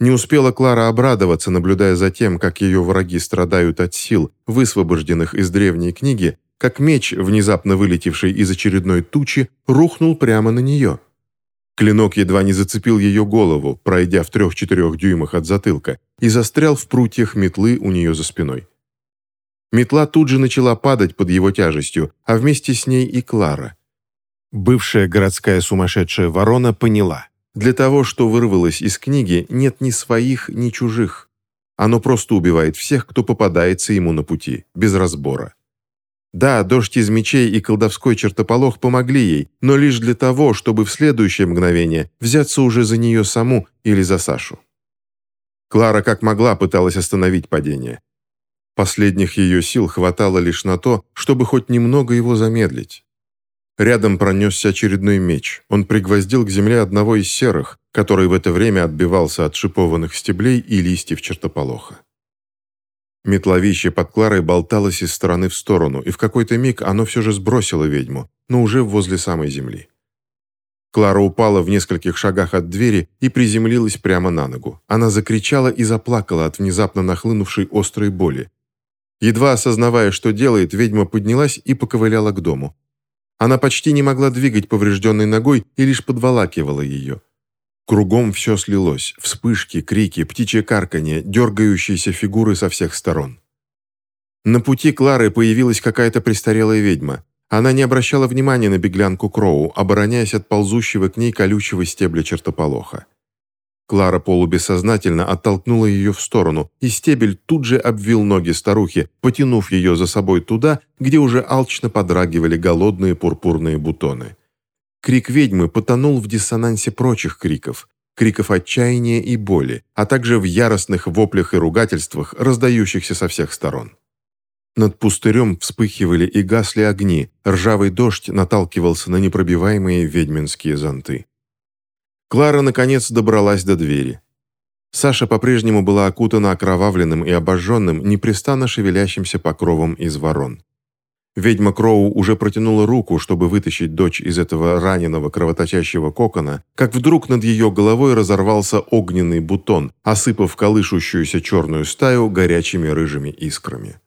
Speaker 1: Не успела Клара обрадоваться, наблюдая за тем, как ее враги страдают от сил, высвобожденных из древней книги, как меч, внезапно вылетевший из очередной тучи, рухнул прямо на нее. Клинок едва не зацепил ее голову, пройдя в трех-четырех дюймах от затылка, и застрял в прутьях метлы у нее за спиной. Метла тут же начала падать под его тяжестью, а вместе с ней и Клара. Бывшая городская сумасшедшая ворона поняла – для того, что вырвалось из книги, нет ни своих, ни чужих. Оно просто убивает всех, кто попадается ему на пути, без разбора. Да, дождь из мечей и колдовской чертополох помогли ей, но лишь для того, чтобы в следующее мгновение взяться уже за нее саму или за Сашу. Клара как могла пыталась остановить падение. Последних ее сил хватало лишь на то, чтобы хоть немного его замедлить. Рядом пронесся очередной меч. Он пригвоздил к земле одного из серых, который в это время отбивался от шипованных стеблей и листьев чертополоха. Метловище под Кларой болталось из стороны в сторону, и в какой-то миг оно все же сбросило ведьму, но уже возле самой земли. Клара упала в нескольких шагах от двери и приземлилась прямо на ногу. Она закричала и заплакала от внезапно нахлынувшей острой боли. Едва осознавая, что делает, ведьма поднялась и поковыляла к дому. Она почти не могла двигать поврежденной ногой и лишь подволакивала ее. Кругом все слилось. Вспышки, крики, птичье карканье, дергающиеся фигуры со всех сторон. На пути Клары появилась какая-то престарелая ведьма. Она не обращала внимания на беглянку Кроу, обороняясь от ползущего к ней колючего стебля чертополоха. Клара полубессознательно оттолкнула ее в сторону, и стебель тут же обвил ноги старухи, потянув ее за собой туда, где уже алчно подрагивали голодные пурпурные бутоны. Крик ведьмы потонул в диссонансе прочих криков, криков отчаяния и боли, а также в яростных воплях и ругательствах, раздающихся со всех сторон. Над пустырем вспыхивали и гасли огни, ржавый дождь наталкивался на непробиваемые ведьминские зонты. Клара, наконец, добралась до двери. Саша по-прежнему была окутана окровавленным и обожженным, непрестанно шевелящимся покровом из ворон. Ведьма Кроу уже протянула руку, чтобы вытащить дочь из этого раненого кровоточащего кокона, как вдруг над ее головой разорвался огненный бутон, осыпав колышущуюся черную стаю горячими рыжими искрами.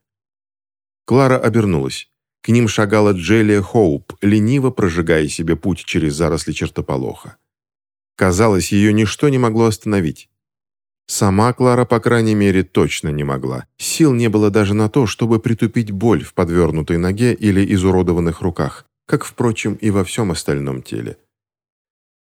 Speaker 1: Клара обернулась. К ним шагала Джелия Хоуп, лениво прожигая себе путь через заросли чертополоха. Казалось, ее ничто не могло остановить. Сама Клара, по крайней мере, точно не могла. Сил не было даже на то, чтобы притупить боль в подвернутой ноге или изуродованных руках, как, впрочем, и во всем остальном теле.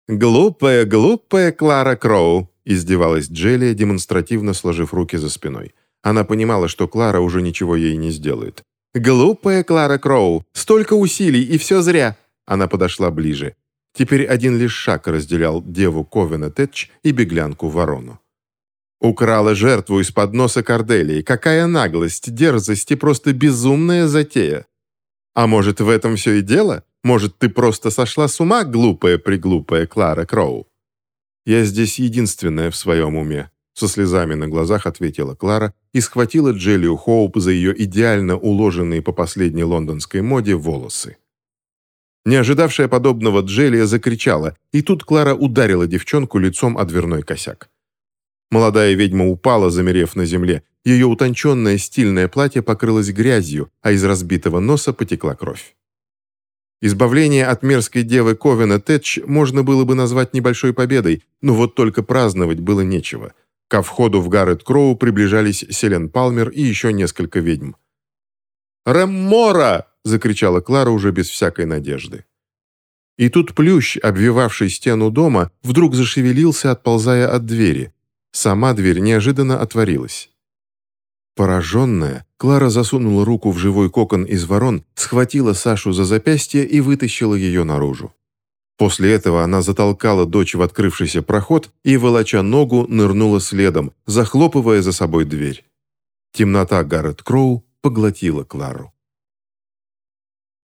Speaker 2: «Глупая, глупая Клара Кроу!» – издевалась Джелия, демонстративно сложив руки за спиной. Она понимала, что Клара уже ничего ей не сделает. «Глупая Клара Кроу! Столько усилий, и все зря!» Она подошла ближе. Теперь один лишь шаг разделял деву Ковена Тэтч и беглянку Ворону. Украла жертву из-под носа Корделии. Какая наглость, дерзость и просто безумная затея. А может, в этом все и дело? Может, ты просто сошла с ума, глупая-приглупая Клара Кроу? Я здесь единственная в своем уме, со слезами на глазах ответила Клара и схватила Джеллию Хоуп за ее идеально уложенные по последней лондонской моде волосы. Не ожидавшая подобного Джелия закричала, и тут Клара ударила девчонку лицом о дверной косяк. Молодая ведьма упала, замерев на земле. Ее утонченное стильное платье покрылось грязью, а из разбитого носа потекла кровь. Избавление от мерзкой девы Ковена Тэтч можно было бы назвать небольшой победой, но вот только праздновать было нечего. Ко входу в Гаррет Кроу приближались Селен Палмер и еще несколько ведьм. «Реммора!» — закричала Клара уже без всякой надежды. И тут плющ, обвивавший стену дома, вдруг зашевелился, отползая от двери. Сама дверь неожиданно отворилась. Пораженная, Клара засунула руку в живой кокон из ворон, схватила Сашу за запястье и вытащила ее наружу. После этого она затолкала дочь в открывшийся проход и, волоча ногу, нырнула следом, захлопывая за собой дверь. Темнота Гаррет Кроу поглотила Клару.